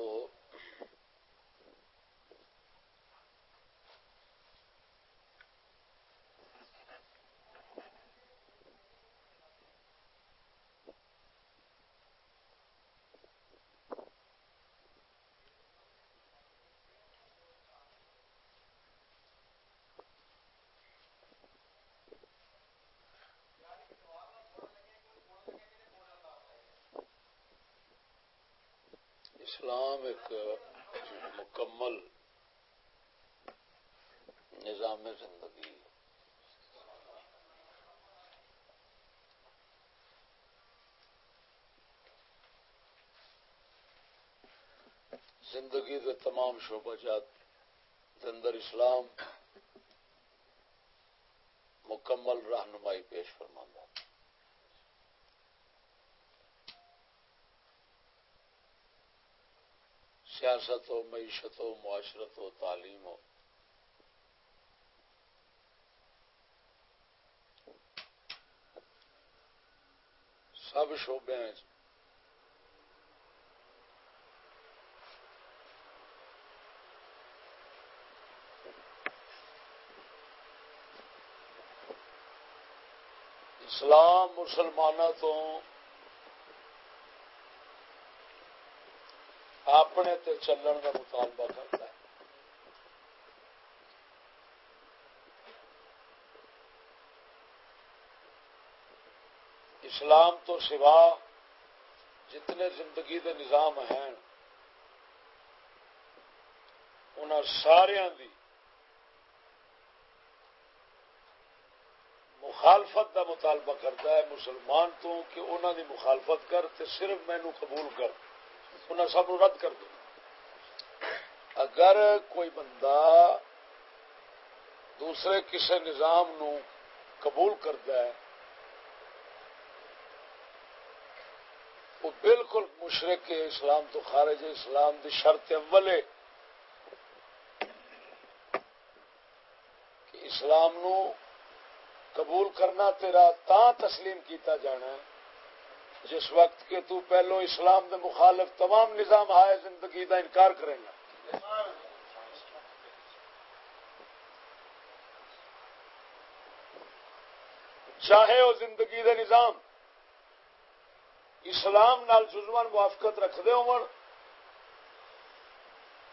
تو اسلام ایک مکمل نظام زندگی زندگی کے تمام شعبہ جات اندر اسلام مکمل رہنمائی پیش فرما سیاست ہو معیشت ہو معاشرت ہو تعلیم ہو سب شعبے ہیں۔ اسلام مسلمانوں تو اپنے تے چلن کا مطالبہ کرتا ہے۔ اسلام تو سوا جتنے زندگی دے نظام ہیں ان سارا دی مخالفت دا مطالبہ کرتا ہے مسلمان تو کہ انہوں دی مخالفت کر تے صرف مینو قبول کر۔ انہیں سب رد کر دو۔ اگر کوئی بندہ دوسرے کسی نظام نو قبول کرتا ہے، وہ بالکل مشرق کے اسلام تو خارج اسلام دی شرط اول ہے کہ اسلام نو قبول کرنا تیرا، تا تسلیم کیتا جانا ہے۔ جس وقت کے تو پہلو اسلام دے مخالف تمام نظام ہائے زندگی دا انکار کرے گا چاہے وہ زندگی دے نظام اسلام نال جزوان موافقت رکھ دے عمر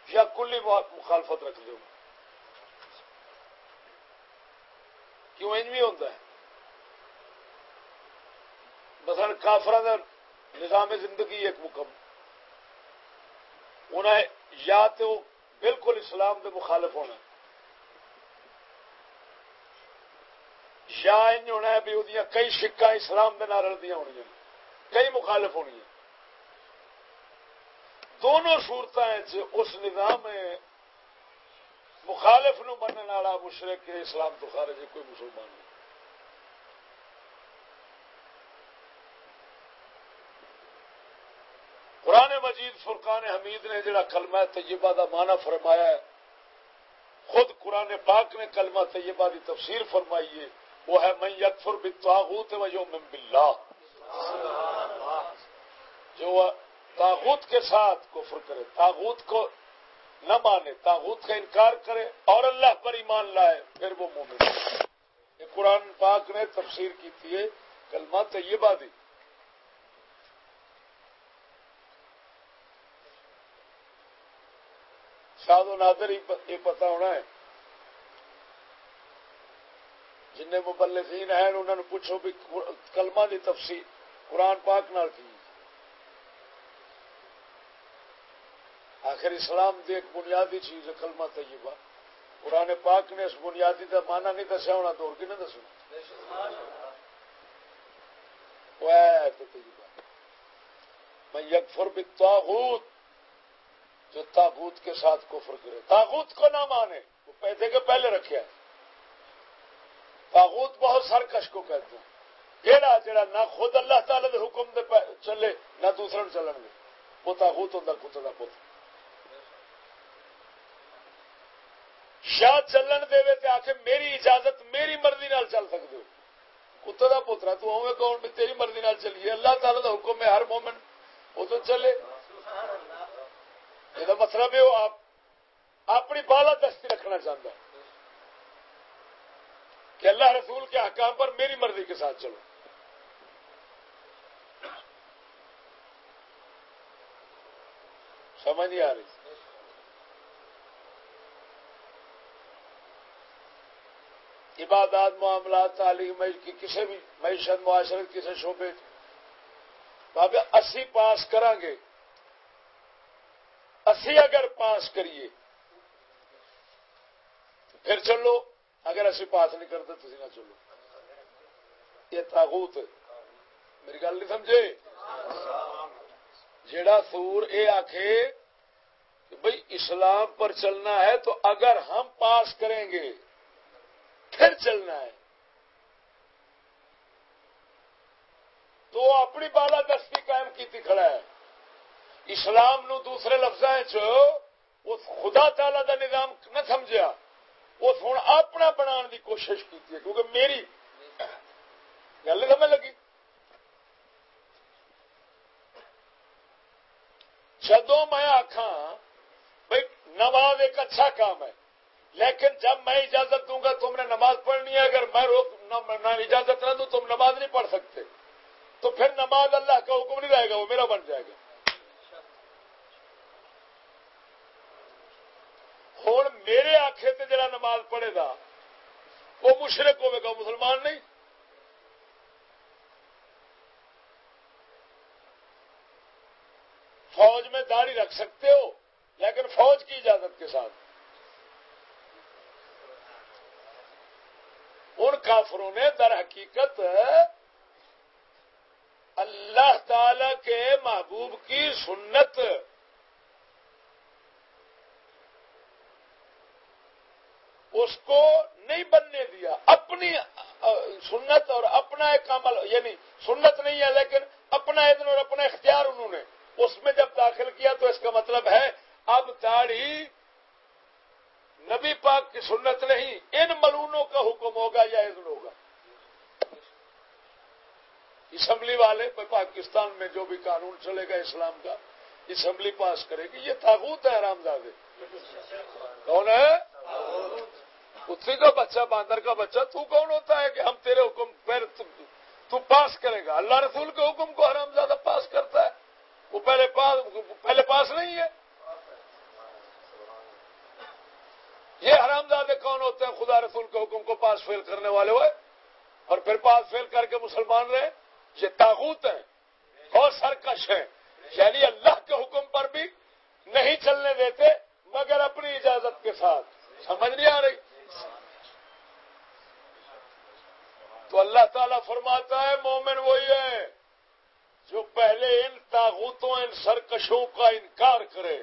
یا کلی مخالفت رکھ دے عمر کیوں؟ انج بھی ہوتا ہے۔ مثلا کافر نظام زندگی ایک مکم انہیں یا تو بالکل اسلام کے مخالف ہونا۔ یا ان ہونا ہے بھی وہ کئی شکا اسلام کے نال رلدی ہونی کئی مخالف ہونی دونوں صورت اس نظام مخالف نو منع والا مشرق اسلام تو خارج کوئی مسلمان نہیں قرآن مجید فرقان حمید نے جڑا کلمہ طیبہ دا معنی فرمایا ہے، خود قرآن پاک نے کلمہ طیبہ دی تفسیر فرمائی ہے، وہ ہے من یکفر بالطاغوت و یوم باللہ۔ جو تاغوت کے ساتھ کفر کرے تاغوت کو نہ مانے تاغوت کا انکار کرے اور اللہ پر ایمان لائے، پھر وہ مومن۔ یہ قرآن پاک نے تفسیر کی تھی، کلمہ طیبہ دی۔ شاد و نادر یہ پتا ہونا ہے۔ جن مبلغین ہیں، انہوں نے پوچھو بھی کلمہ دی تفصیل، قرآن پاک نال کی۔ آخر اسلام دی ایک بنیادی چیز ہے کلمہ طیبہ۔ قرآن پاک نے اس بنیادی کا مانا نہیں دسیا ہونا دور کی نہیں دسنا میں یکفر بالطاغوت جو تاغوت کے ساتھ کفر کرے۔ تاغوت کو نہ مانے، وہ پیسے کے پہلے رکھے تاغوت بہت سرکش کو کہتے ہیں۔ کہڑا جڑا نہ خود اللہ تعالی دے حکم دے چلے، نہ دوسرے چلن گے وہ تاغوت ہوتا کتے کا پتر۔ شاہ چلن دے تے آ کے میری اجازت، میری مرضی نال چل سکتے ہو۔ کتے کا پوترا تو ہوئے کون بھی تیری مرضی نال چلیے۔ اللہ تعالی دا حکم ہے، ہر مومن وہ تو چلے۔ یہ مطلب ہے وہ اپنی بالا دستی رکھنا چاہتا ہے کہ اللہ رسول کے حکام پر میری مرضی کے ساتھ چلو سمجھ نہیں آ رہی عبادات معاملات تعلیم کی کسی بھی معیشت معاشرت کسی شعبے بابے اسی پاس کریں گے اسی اگر پاس کریے، پھر چلو، اگر اسی پاس نہیں کرتے تو نہ چلو۔ یہ تاغوت میری گل نہیں سمجھے؟ جیڑا سور یہ آخ بھائی اسلام پر چلنا ہے تو اگر ہم پاس کریں گے، پھر چلنا ہے۔ تو اپنی بالا دستی قائم کی کھڑا ہے۔ اسلام نو دوسرے لفظ خدا تعالی دا نظام نہ سمجھا اس ہوں اپنا بنا دی کوشش کی کیونکہ میری گل سمجھ لگی؟ جدو میں آخا بھائی نماز ایک اچھا کام ہے، لیکن جب میں اجازت دوں گا تم نے نماز پڑھنی ہے، اگر میں روک نہ اجازت نہ دوں تم نماز نہیں پڑھ سکتے، تو پھر نماز اللہ کا حکم نہیں رہے گا، وہ میرا بن جائے گا۔ ہوں میرے آخے تے جڑا نماز پڑھے گا وہ مشرق ہوے گا مسلمان نہیں۔ فوج میں داڑھی رکھ سکتے ہو، لیکن فوج کی اجازت کے ساتھ۔ ان کافروں نے در حقیقت اللہ تعالی کے محبوب کی سنت اس کو نہیں بننے دیا۔ اپنی سنت اور اپنا ایک عمل یعنی سنت نہیں ہے لیکن اپنا ادن اور اپنا اختیار انہوں نے اس میں جب داخل کیا تو اس کا مطلب ہے اب داڑھی نبی پاک کی سنت نہیں، ان ملونوں کا حکم ہوگا یا ادن ہوگا۔ اسمبلی والے پاکستان میں جو بھی قانون چلے گا اسلام کا، اسمبلی پاس کرے گی۔ یہ تاغوت ہے آرام دادے کون ہے؟ اتری کا بچہ، باندر کا بچہ، تو کون ہوتا ہے کہ ہم تیرے حکم پہ تو پاس کرے گا۔ اللہ رسول کے حکم کو حرام زیادہ پاس کرتا ہے۔ وہ پہلے پاس پہلے پاس نہیں ہے۔ یہ حرام زادے کون ہوتے ہیں؟ خدا رسول کے حکم کو پاس فیل کرنے والے ہوئے۔ اور پھر پاس فیل کر کے مسلمان رہے۔ یہ تاغوت ہیں۔ اور سرکش ہیں۔ یعنی اللہ کے حکم پر بھی نہیں چلنے دیتے، مگر اپنی اجازت کے ساتھ۔ سمجھ نہیں آ رہی؟ تو اللہ تعالیٰ فرماتا ہے، مومن وہی ہے جو پہلے ان تاغوتوں ان سرکشوں کا انکار کرے۔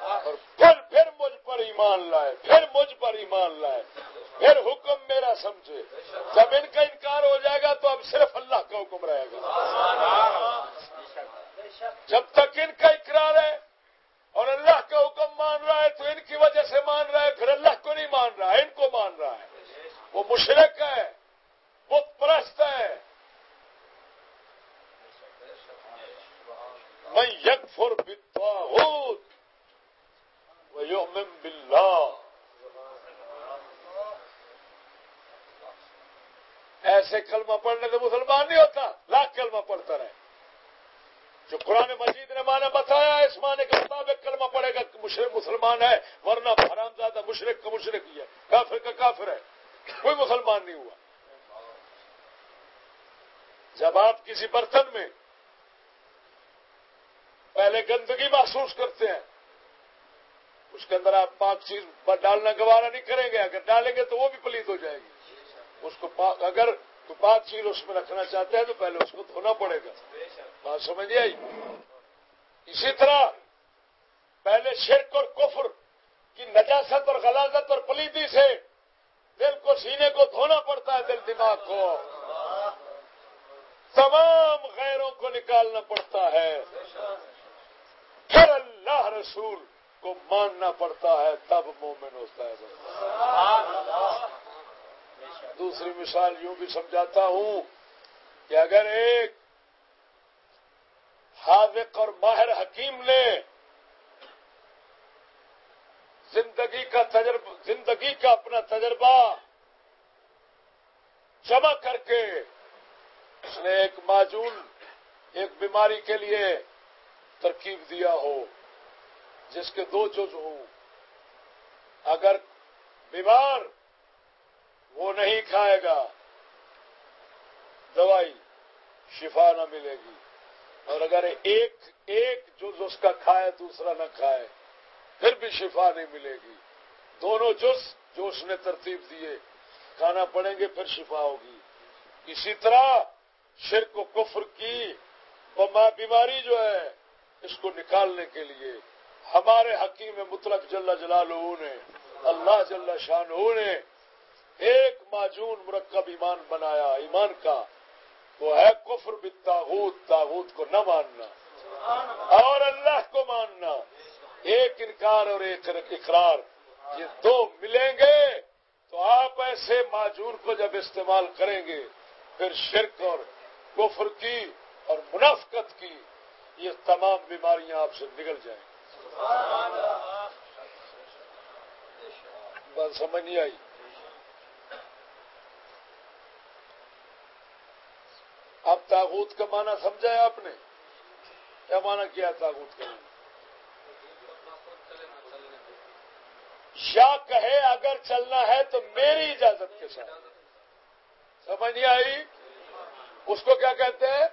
اور پھر پھر مجھ پر ایمان لائے، پھر مجھ پر ایمان لائے۔ پھر حکم میرا سمجھے۔ جب ان کا انکار ہو جائے گا تو اب صرف اللہ کا حکم رہے گا۔ جب تک ان کا اقرار ہے اور اللہ کا حکم مان رہا ہے تو ان کی وجہ سے مان رہا ہے، پھر اللہ کو نہیں مان رہا ہے ان کو مان رہا ہے۔ وہ مشرق ہے بت پرست ہے۔ میں یک فر بلّہ ایسے کلمہ پڑھنے سے مسلمان نہیں ہوتا، لاکھ کلمہ پڑھتا رہے۔ جو قرآن مجید نے مانا بتایا، اس معنی کے مطابق کلمہ پڑے گا مشرق مسلمان ہے، ورنہ حرام زیادہ مشرق کا مشرق ہی ہے، کافر کا کافر ہے۔ کوئی مسلمان نہیں ہوا۔ جب آپ کسی برتن میں پہلے گندگی محسوس کرتے ہیں، اس کے اندر آپ پاک چیز ڈالنا گوارا نہیں کریں گے، اگر ڈالیں گے تو وہ بھی پلیت ہو جائے گی۔ اس کو اگر تو پاک چیز اس میں رکھنا چاہتے ہیں تو پہلے اس کو دھونا پڑے گا۔ بات سمجھ آئی؟ اسی طرح پہلے شرک اور کفر کی نجاست اور غلازت اور پلیتی سے دل کو سینے کو دھونا پڑتا ہے، دل دماغ کو۔ تمام غیروں کو نکالنا پڑتا ہے۔ پھر اللہ رسول کو ماننا پڑتا ہے، تب مومن ہوتا ہے۔ دوسری مثال یوں بھی سمجھاتا ہوں کہ اگر ایک حاضق اور ماہر حکیم نے زندگی کا تجربہ، زندگی کا اپنا تجربہ جمع کر کے اس نے ایک معجون، ایک بیماری کے لیے ترکیب دیا ہو، جس کے دو جز ہوں۔ اگر بیمار وہ نہیں کھائے گا، دوائی شفا نہ ملے گی۔ اور اگر ایک ایک جز اس کا کھائے، دوسرا نہ کھائے۔ پھر بھی شفا نہیں ملے گی۔ دونوں جز جو اس نے ترتیب دیے کھانا پڑیں گے، پھر شفا ہوگی۔ اسی طرح شرک و کفر کی بیماری جو ہے، اس کو نکالنے کے لیے ہمارے حکیم مطلق جل جلال نے، اللہ جل شان نے ایک معجون مرکب ایمان بنایا، ایمان کا، وہ ہے کفر بالتاغوت، تاغوت کو نہ ماننا۔ اور اللہ کو ماننا۔ ایک انکار اور ایک اقرار، یہ دو ملیں گے تو آپ ایسے معجون کو جب استعمال کریں گے، پھر شرک اور کفر کی اور منافقت کی، یہ تمام بیماریاں آپ سے نکل جائیں گی۔ بات سمجھ نہیں آئی؟ اب تاغوت کا معنی سمجھا ہے آپ نے؟ کیا معنی کیا تاغوت کا یا کہے اگر چلنا ہے تو میری اجازت کے ساتھ۔ سمجھ نہیں آئی؟ اس کو کیا کہتے ہیں؟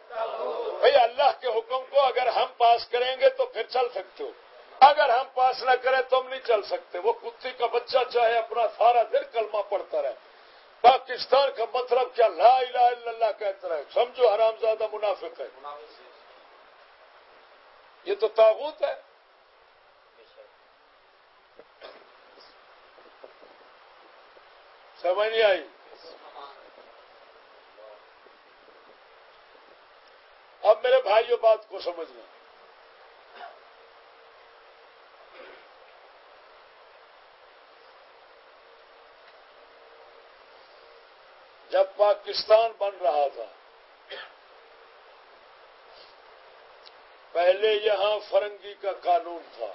بھائی اللہ کے حکم کو اگر ہم پاس کریں گے تو پھر چل سکتے ہو۔ اگر ہم پاس نہ کریں تو ہم نہیں چل سکتے۔ وہ کتی کا بچہ چاہے اپنا سارا دن کلمہ پڑتا رہے۔ پاکستان کا مطلب کیا؟ لا الہ الا اللہ کہتا رہے۔ سمجھو حرام زیادہ منافق ہے۔ یہ تو تابوت ہے۔ سمجھ نہیں آئی اب میرے بھائیوں بات کو سمجھنا جب پاکستان بن رہا تھا پہلے یہاں فرنگی کا قانون تھا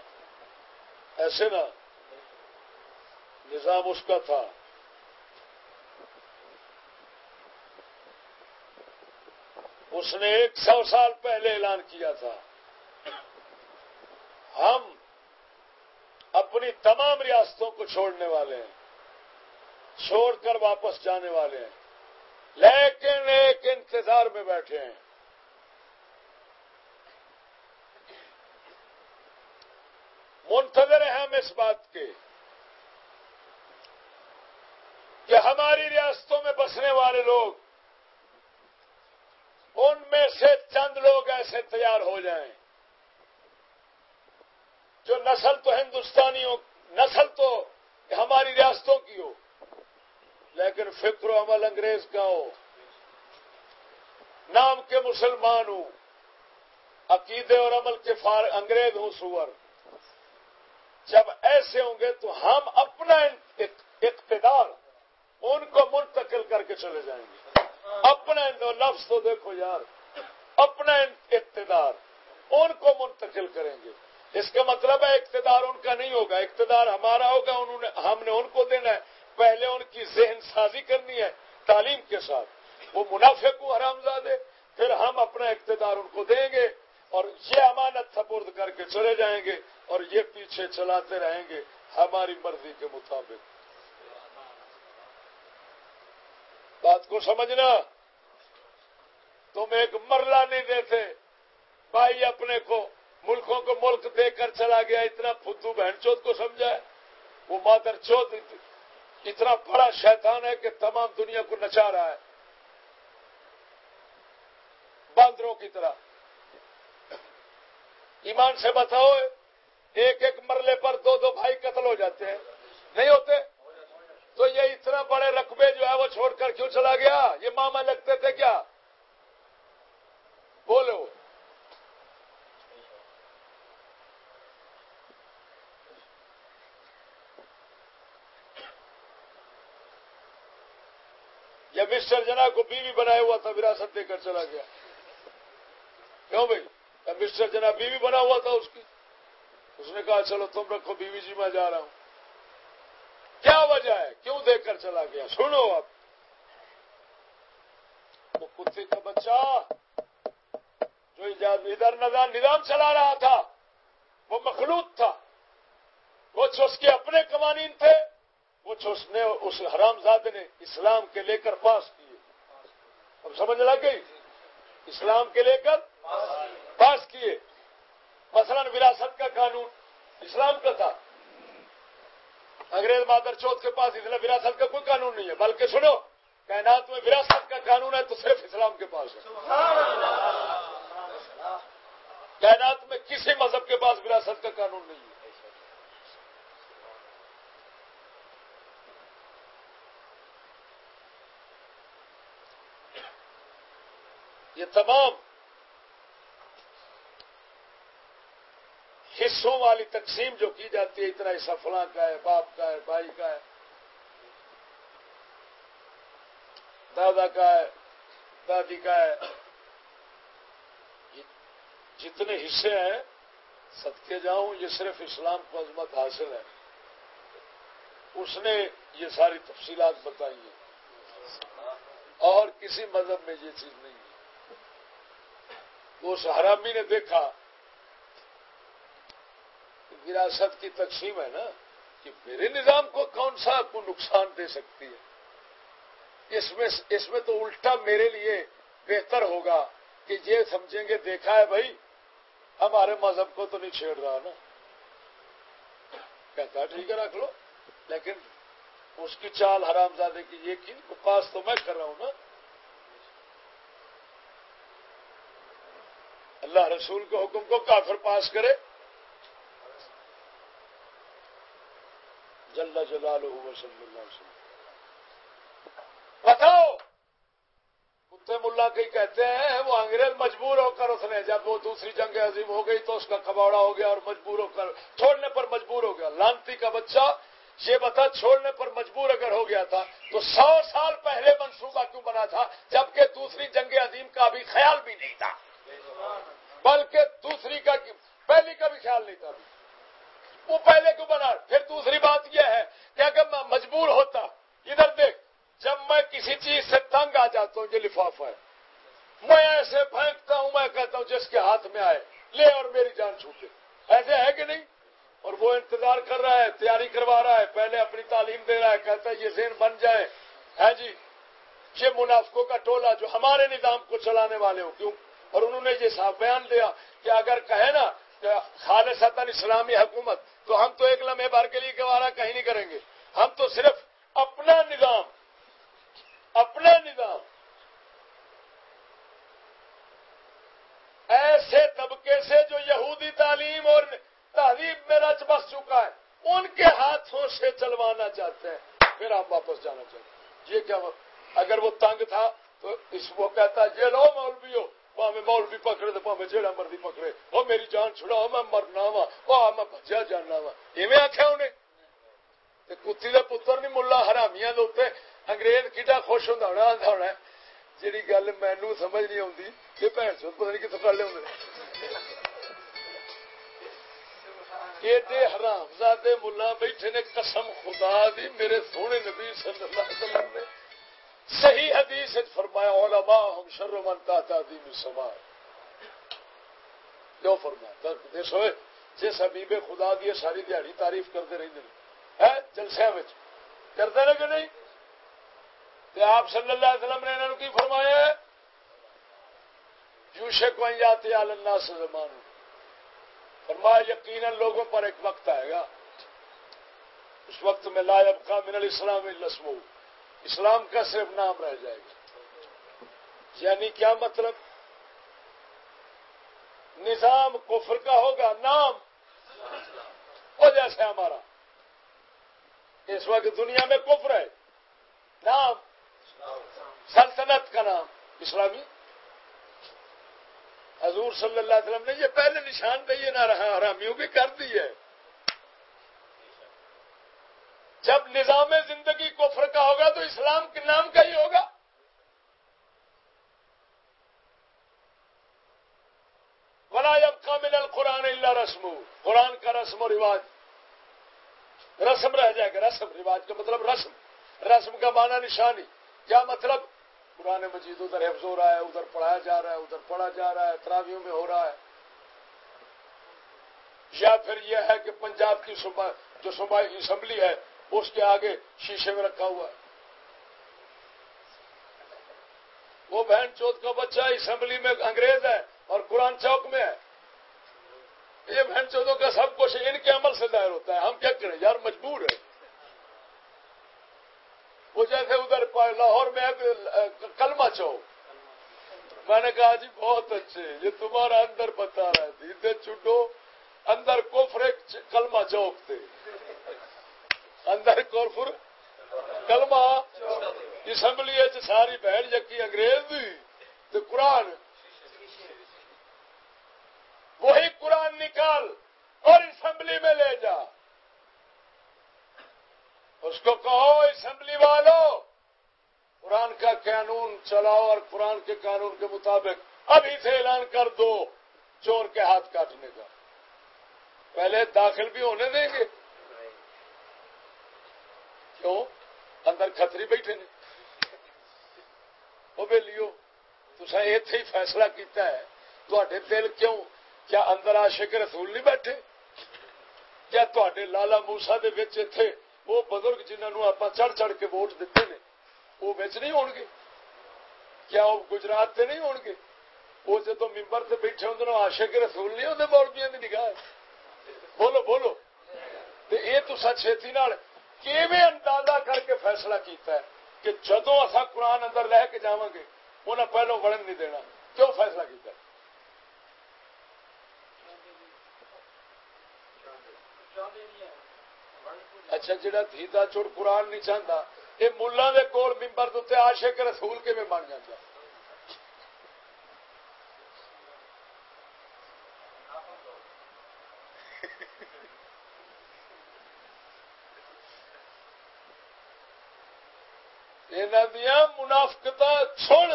ایسے نا نظام اس کا تھا اس نے ایک سو سال پہلے اعلان کیا تھا۔ ہم اپنی تمام ریاستوں کو چھوڑنے والے ہیں، چھوڑ کر واپس جانے والے ہیں، لیکن ایک انتظار میں بیٹھے ہیں۔ منتظر ہیں ہم اس بات کے کہ ہماری ریاستوں میں بسنے والے لوگ ان میں سے چند لوگ ایسے تیار ہو جائیں جو نسل تو ہندوستانی ہو نسل تو ہماری ریاستوں کی ہو، لیکن فکر و عمل انگریز کا ہو، نام کے مسلمان ہوں، عقیدے اور عمل کے فار انگریز ہوں، سور۔ جب ایسے ہوں گے تو ہم اپنا اقتدار ان کو منتقل کر کے چلے جائیں گے۔ اپنا لفظ تو دیکھو یار اپنا اقتدار، ان کو منتقل کریں گے۔ اس کا مطلب ہے اقتدار ان کا نہیں ہوگا، اقتدار ہمارا ہوگا، انہوں نے ہم نے ان کو دینا ہے۔ پہلے ان کی ذہن سازی کرنی ہے، تعلیم کے ساتھ۔ وہ منافع کو حرام زادے پھر ہم اپنا اقتدار ان کو دیں گے اور یہ امانت سپرد کر کے چلے جائیں گے اور یہ پیچھے چلاتے رہیں گے ہماری مرضی کے مطابق۔ بات کو سمجھنا۔ تم ایک مرلہ نہیں دیتے۔ بھائی اپنے کو، ملکوں کو ملک دے کر چلا گیا، اتنا فدو بہن چوت کو سمجھا ہے۔ وہ مادر چوت اتنا بڑا شیطان ہے کہ تمام دنیا کو نچا رہا ہے۔ باندروں کی طرح۔ ایمان سے بتاؤ، ایک ایک مرلے پر دو دو بھائی قتل ہو جاتے ہیں۔ نہیں ہوتے؟ تو یہ اتنا بڑے رقبے جو ہے وہ چھوڑ کر کیوں چلا گیا؟ یہ ماما لگتے تھے کیا؟ بولو۔ یا مسٹر جنا کو بیوی بنایا ہوا تھا، وراثت دے کر چلا گیا۔ کیوں بھائی؟ یا مسٹر جنا بیوی بنا ہوا تھا اس کی۔ اس نے کہا، چلو تم رکھو، بیوی جی میں جا رہا ہوں۔ کیا وجہ ہے؟ کیوں دے کر چلا گیا؟ سنو اب۔ وہ کتے کا بچہ جو ادھر نظام چلا رہا تھا۔ وہ مخلوط تھا۔ کچھ اس کے اپنے قوانین تھے کچھ اس نے اس حرام زادے نے اسلام کے لے کر پاس کیے۔ اب سمجھ لگ گئی؟ اسلام کے لے کر لیے مثلا وراثت کا قانون اسلام کا تھا۔ انگریز مادر چوتھ کے پاس اس لیے وراثت کا کوئی قانون نہیں ہے، بلکہ سنو، کائنات میں وراثت کا قانون ہے تو صرف اسلام کے پاس ہے۔ کائنات میں کسی مذہب کے پاس وراثت کا قانون نہیں ہے۔ یہ تمام حصوں والی تقسیم جو کی جاتی ہے، اتنا حصہ فلاں کا ہے، باپ کا ہے، بھائی کا ہے، دادا کا ہے، دادی کا ہے۔ جتنے حصے ہیں، صدقے جاؤں، یہ صرف اسلام کو عظمت حاصل ہے۔ اس نے یہ ساری تفصیلات بتائی ہیں۔ اور کسی مذہب میں یہ چیز نہیں ہے۔ اس حرامی نے دیکھا۔ وراثت کی تقسیم ہے نا کہ میرے نظام کو کون سا کو نقصان دے سکتی ہے؟ اس میں اس میں تو الٹا میرے لیے بہتر ہوگا کہ یہ سمجھیں گے، دیکھا ہے بھائی، ہمارے مذہب کو تو نہیں چھیڑ رہا نا۔ کہتا ٹھیک ہے، رکھ لو۔ لیکن اس کی چال حرام زادے کی یہ کی پاس تو میں کر رہا ہوں نا۔ اللہ رسول کے حکم کو کافر پاس کرے۔ جل جلال صلی اللہ علیہ وسلم۔ بتاؤ، کتے ملا کئی کہتے ہیں، وہ انگریز مجبور ہو کر اس نے، جب وہ دوسری جنگ عظیم ہو گئی تو اس کا کباڑا ہو گیا اور مجبور ہو کر، چھوڑنے پر مجبور ہو گیا۔ لانتی کا بچہ، یہ بتا، چھوڑنے پر مجبور اگر ہو گیا تھا تو سو سال پہلے منصوبہ کیوں بنا تھا؟ جبکہ دوسری جنگ عظیم کا بھی خیال بھی نہیں تھا۔ بلکہ دوسری کا، پہلی کا بھی خیال نہیں تھا۔ وہ پہلے کیوں بنا؟ پھر دوسری بات یہ ہے کہ اگر میں مجبور ہوتا، ادھر دیکھ، جب میں کسی چیز سے تنگ آ جاتا ہوں یہ لفافہ ہے، میں ایسے پھینکتا ہوں، میں کہتا ہوں، جس کے ہاتھ میں آئے، لے اور میری جان چھوٹے۔ ایسے ہے کہ نہیں؟ اور وہ انتظار کر رہا ہے، تیاری کروا رہا ہے، پہلے اپنی تعلیم دے رہا ہے، کہتا ہے، یہ ذہن بن جائے۔ ہے جی یہ منافقوں کا ٹولہ جو ہمارے نظام کو چلانے والے ہو کیوں؟ اور انہوں نے یہ صاف بیان دیا کہ اگر کہے نا خالص اسلامی حکومت تو ہم تو ایک لمحے بھر کے لیے گوارا کہیں نہیں کریں گے۔ ہم تو صرف اپنا نظام اپنا نظام۔ ایسے طبقے سے جو یہودی تعلیم اور تہذیب میں رچ بس چکا ہے، ان کے ہاتھوں سے چلوانا چاہتے ہیں۔ پھر ہم واپس جانا چاہتے ہیں۔ یہ کیا اگر وہ تنگ تھا تو اس کو کہتا ہے، یہ لو مولوی ہو پاوے مولوی پکڑے تو پاوے جہاں مرضی پکڑے۔ وہ میری جان چھڑاؤ، میں مرنا وا جانا وا ایویں آخیا انہیں کتی کا پتر نہیں ملا حرامیاں انگریز کڈا خوش ہونا ہونا ہونا جی گل مینو سمجھ نہیں آتی کہ بھن چو پتہ نہیں کتوں کر لے ایڈے حرام زادے ملا بیٹھے نے قسم خدا دی میرے سونے نبی صلی اللہ علیہ وسلم نے صحیح حدیث فرمایا علماء ہم شر من کا تعظیم سما کیوں فرمایا دیکھو جس حبیب خدا دی ساری دیہڑی تعریف کرتے رہتے ہیں جلسے کرتے رہے کہ نہیں؟ تو آپ صلی اللہ علیہ وسلم نے انہوں کی فرمایا؟ یوشے کو جاتے اللہ سے زمان فرمایا، یقیناً لوگوں پر ایک وقت آئے گا۔ اس وقت میں لائب کا من الاسلام لسمو اسلام کا صرف نام رہ جائے گا۔ یعنی کیا مطلب؟ نظام کفر کا ہوگا، نام۔ ہو جیسے ہمارا۔ اس وقت دنیا میں کفر ہے۔ نام۔ سلطنت کا نام۔ اسلامی۔ حضور صلی اللہ علیہ وسلم نے یہ پہلے نشان دہی نہ رہا حرامیوں کی کر دی ہے۔ جب نظام زندگی کفر کا ہوگا تو اسلام کے نام کا ہی ہوگا بلا جب کامل القرآن رسم قرآن کا رسم و رواج۔ رسم رہ جائے گا، رسم، رواج کا مطلب رسم۔ رسم کا معنی نشانی۔ کیا مطلب؟ قرآن مجید ادھر حفظ ہو رہا ہے، ادھر پڑھایا جا رہا ہے، ادھر پڑھا جا رہا ہے تراویوں میں ہو رہا ہے۔ یا پھر یہ ہے کہ پنجاب کی جو صوبائی اسمبلی ہے، اس کے آگے شیشے میں رکھا ہوا ہے۔ وہ بہن چوتھ کا بچہ اسمبلی میں انگریز ہے اور قرآن چوک میں ہے۔ یہ بہن چودوں کا سب کچھ ان کے عمل سے ظاہر ہوتا ہے۔ ہم کیا کریں؟ یار مجبور ہے وہ جیسے ادھر لاہور میں کلمہ چوک میں نے کہا جی بہت اچھے یہ تمہارا اندر بتا رہا تھی ادھر چڈو اندر کوفر کلمہ چوک تھے اندر کوفر کلمہ، اسمبلی ساری بہن یقی انگریز دی تو قرآن وہی قرآن نکال اور اسمبلی میں لے جا۔ اس کو کہو اسمبلی والو، قرآن کا قانون چلاؤ اور قرآن کے قانون کے مطابق ابھی سے اعلان کر دو، چور کے ہاتھ کاٹنے کا۔ پہلے داخل بھی ہونے دیں گے۔ کیوں؟ اندر کتری بیٹھے نے۔ وہ بے لیو تو ہی فیصلہ کیتا ہے۔ تو دل کیوں کیا اندر عاشق رسول نہیں بیٹھے؟ کیا تے لالا موسا تھے وہ بزرگ جنہوں آپ چڑھ چڑھ کے ووٹ دیتے ہیں وہ بچ نہیں ہون گے کیا وہ گجرات سے نہیں ہون گے وہ جدو ممبر سے بیٹھے ہوں عاشق رسول نہیں ہوتے مولبیا کی نگاہ بولو بولو۔ یہ تو چھتی اندازہ کر کے فیصلہ کیتا ہے کہ جدو اصا قرآن اندر لے کے جا گے انہیں پہلو وڑن نہیں دینا۔ کیوں فیصلہ کیتا ہے؟ اچھا جہاں دھیتا چور قرآن نہیں چاہتا یہ ملا کول ممبر آشے کے رسول کے میں بن جاتا منافقت سن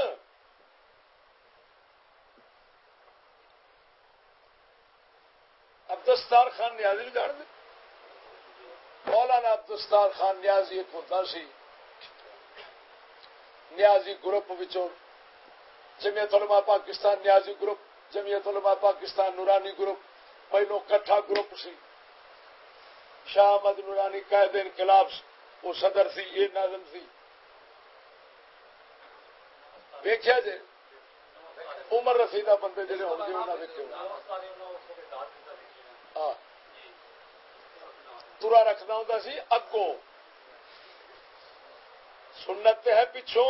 اب دستار خان نیازی جان دے مولانا عبدالستار خان نیازی ایک ہوتا سی۔ نیازی گروپ جمعیت علماء پاکستان نیازی گروپ، جمعیت علماء پاکستان نورانی گروپ، پہلو کٹھا گروپ سی۔ شاہ احمد نورانی قائد انقلاب وہ صدر سی، یہ نازم سی۔ ویکیا جی عمر رسیدہ بندے جڑے ہو گئے انہوں نے ہاں۔ ترا رکھنا ہوں سی اگو سنت ہے پچھوں۔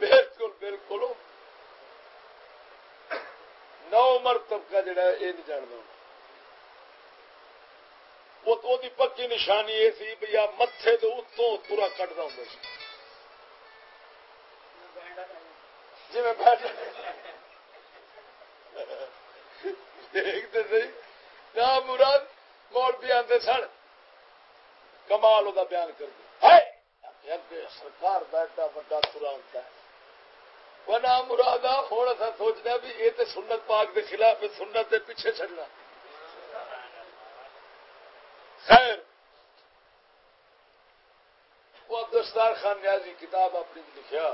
بالکل بالکل۔ نو عمر طبقہ جڑا یہ نہیں جانتا وہ پکی نشانی یہ سی بھیا متے تو اتوں ترا کٹتا ہوں جی میں بیٹھ دیکھتے صحیح۔ نہ مراد مول بھی آتے سن، کمال وہ بیان کر دیا سرکار بیٹھا بڑا ترا ہوتا ہے۔ وہ نام مراد ہوں اصا سوچنا بھی یہ تو سنت پاک کے خلاف سنت کے پیچھے چڑنا خیر۔ وہ عبدالستار خان نیازی کتاب اپنی لکھا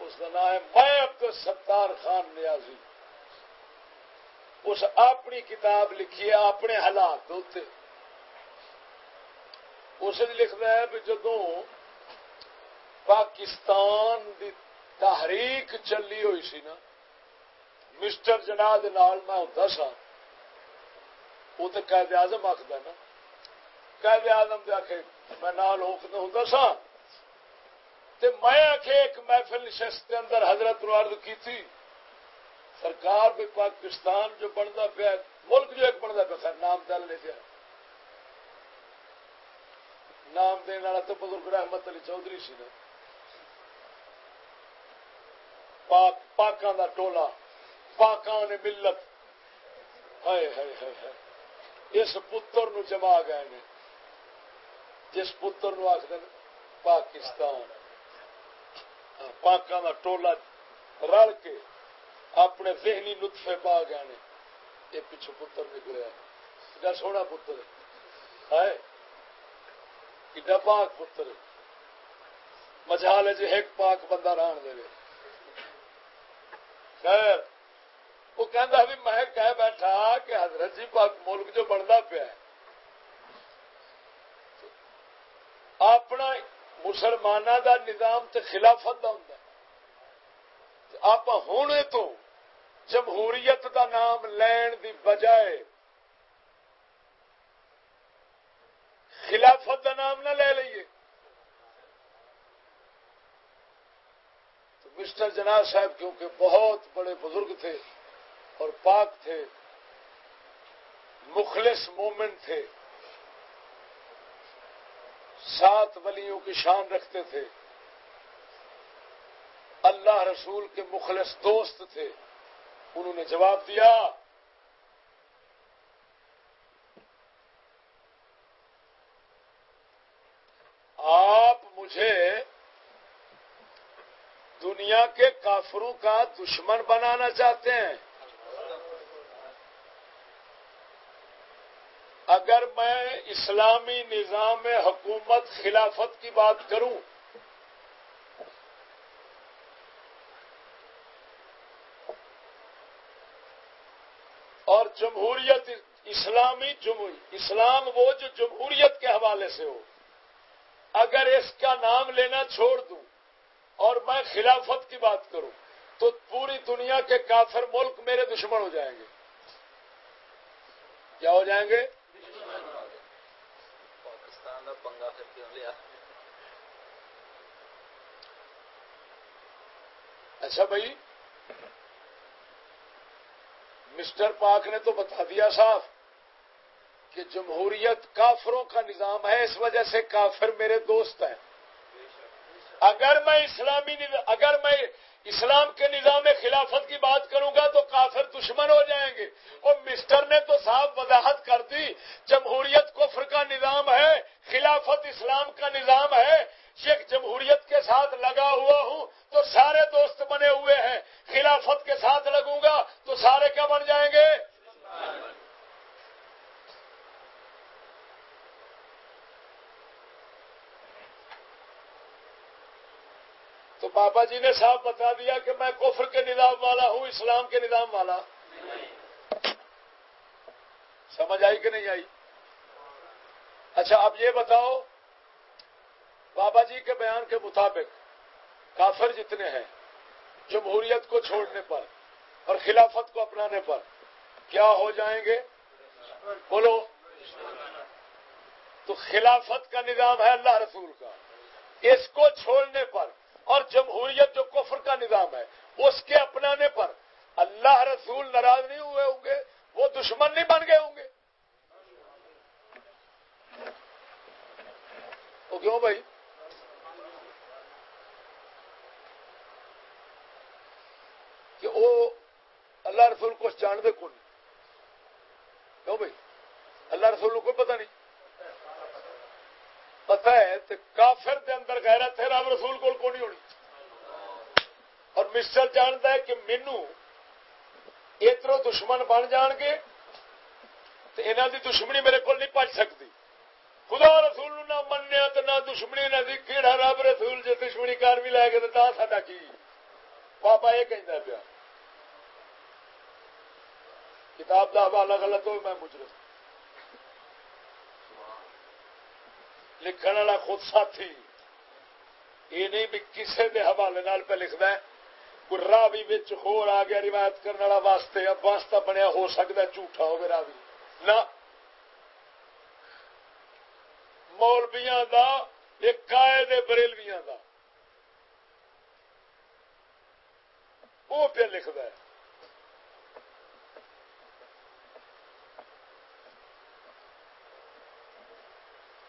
اس کا نام ہے، میں عبد ستار خان نیازی۔ اس اپنی کتاب لکھی ہے اپنے حالات اس لکھتا ہے بھی جدو پاکستان دی تحریک چلی ہوئی سی نا، مسٹر جناح میں ہوتا سا وہ تو قید آزم آخر نا۔ قید آزم آخ میں نال ہوں سا۔ میں آخ ایک محفل نشست اندر حضرت نوارد کی تھی سرکار بھی پاکستان جو بنتا پیا ملک جو ایک بنتا پیا خیر نام دل نہیں دیا نام دینے والا تو بزرگ رحمت علی چودھری سی نا۔ پاک پاکاں دا ٹولا پاکاں نے ملت۔ ہائے ہائے ہائے ہائے۔ اس پتر نو جما گئے نے۔ جس پتر نو آخر پاکستان۔ ہاں، پاکاں دا ٹولا رل کے اپنے ذہنی نطفے پا گئے یہ پچھو پتر نکلیا سونا پتر ہے۔ ایڈا پاک پتر مجھال جی ایک پاک بندہ ران دے خیر، وہ کہہ بھی میں کہہ بیٹھا کہ حضرت جی پاک ملک جو بنتا پیا اپنا مسلمانوں دا نظام تے خلافت دا ہوں آپ ہونے تو جمہوریت دا نام لین دی بجائے خلافت دا نام نہ لے لئیے تو مسٹر جناز صاحب کیونکہ بہت بڑے بزرگ تھے اور پاک تھے، مخلص مومن تھے، سات ولیوں کی شان رکھتے تھے۔ اللہ رسول کے مخلص دوست تھے۔ انہوں نے جواب دیا، آپ مجھے دنیا کے کافروں کا دشمن بنانا چاہتے ہیں۔ اگر میں اسلامی نظام حکومت خلافت کی بات کروں جمہوریت اسلامی اسلام وہ جو جمہوریت کے حوالے سے ہو۔ اگر اس کا نام لینا چھوڑ دوں اور میں خلافت کی بات کروں تو پوری دنیا کے کافر ملک میرے دشمن ہو جائیں گے۔ کیا ہو جائیں گے؟ اچھا بھائی مسٹر پاک نے تو بتا دیا صاحب کہ جمہوریت کافروں کا نظام ہے، اس وجہ سے کافر میرے دوست ہیں۔ اگر میں اسلامی اگر میں اسلام کے نظام خلافت کی بات کروں گا تو کافر دشمن ہو جائیں گے۔ اور مسٹر نے تو صاحب وضاحت کر دی، جمہوریت کفر کا نظام ہے، خلافت اسلام کا نظام ہے۔ شیخ جمہوریت کے ساتھ لگا ہوا ہوں تو سارے دوست بنے ہوئے ہیں خلافت کے ساتھ لگوں گا تو سارے کیا بن جائیں گے؟ تو بابا جی نے صاحب بتا دیا کہ میں کفر کے نظام والا ہوں، اسلام کے نظام والا۔ سمجھ آئی کہ نہیں آئی؟ اچھا اب یہ بتاؤ بابا جی کے بیان کے مطابق کافر جتنے ہیں، جمہوریت کو چھوڑنے پر اور خلافت کو اپنانے پر کیا ہو جائیں گے؟ بولو۔ تو خلافت کا نظام ہے اللہ رسول کا۔ اس کو چھوڑنے پر اور جمہوریت جو کفر کا نظام ہے، اس کے اپنانے پر اللہ رسول ناراض نہیں ہوئے ہوں گے، وہ دشمن نہیں بن گئے ہوں گے۔ وہ کیوں بھائی کہ وہ اللہ رسول کو جان دے کون کیوں بھائی؟ اللہ رسول کو کوئی پتہ نہیں۔ پتہ ہے تو کافر دے اندر غیرت ہے، رب رسول کو کون ہونی۔ اور مسٹر جانتا ہے کہ مینو ادھر دشمن بن جان گے تو انہوں دی دشمنی میرے کو نہیں پچ سکتی۔ خدا رسول نہ منیا تو نہ دشمنی نہ کیڑا رب رسول جی دشمنی کار بھی لے گئے تو سا کی؟ پاپا یہ کہہ پیا۔ کتاب کا حوالہ غلط ہو میں مجرم۔ لکھن والا خود ساتھی۔ یہ نہیں بھی کسی کے حوالے پہ لکھتا ہے۔ کوئی راوی ہور آ گیا روایت کرنے والا واسطے، اب واسطہ بنیا ہو سکتا ہے جھوٹا ہو راوی۔ نہ مولبیاں دا، ایک قائد بریلویاں دا۔ وہ پہ لکھتا ہے۔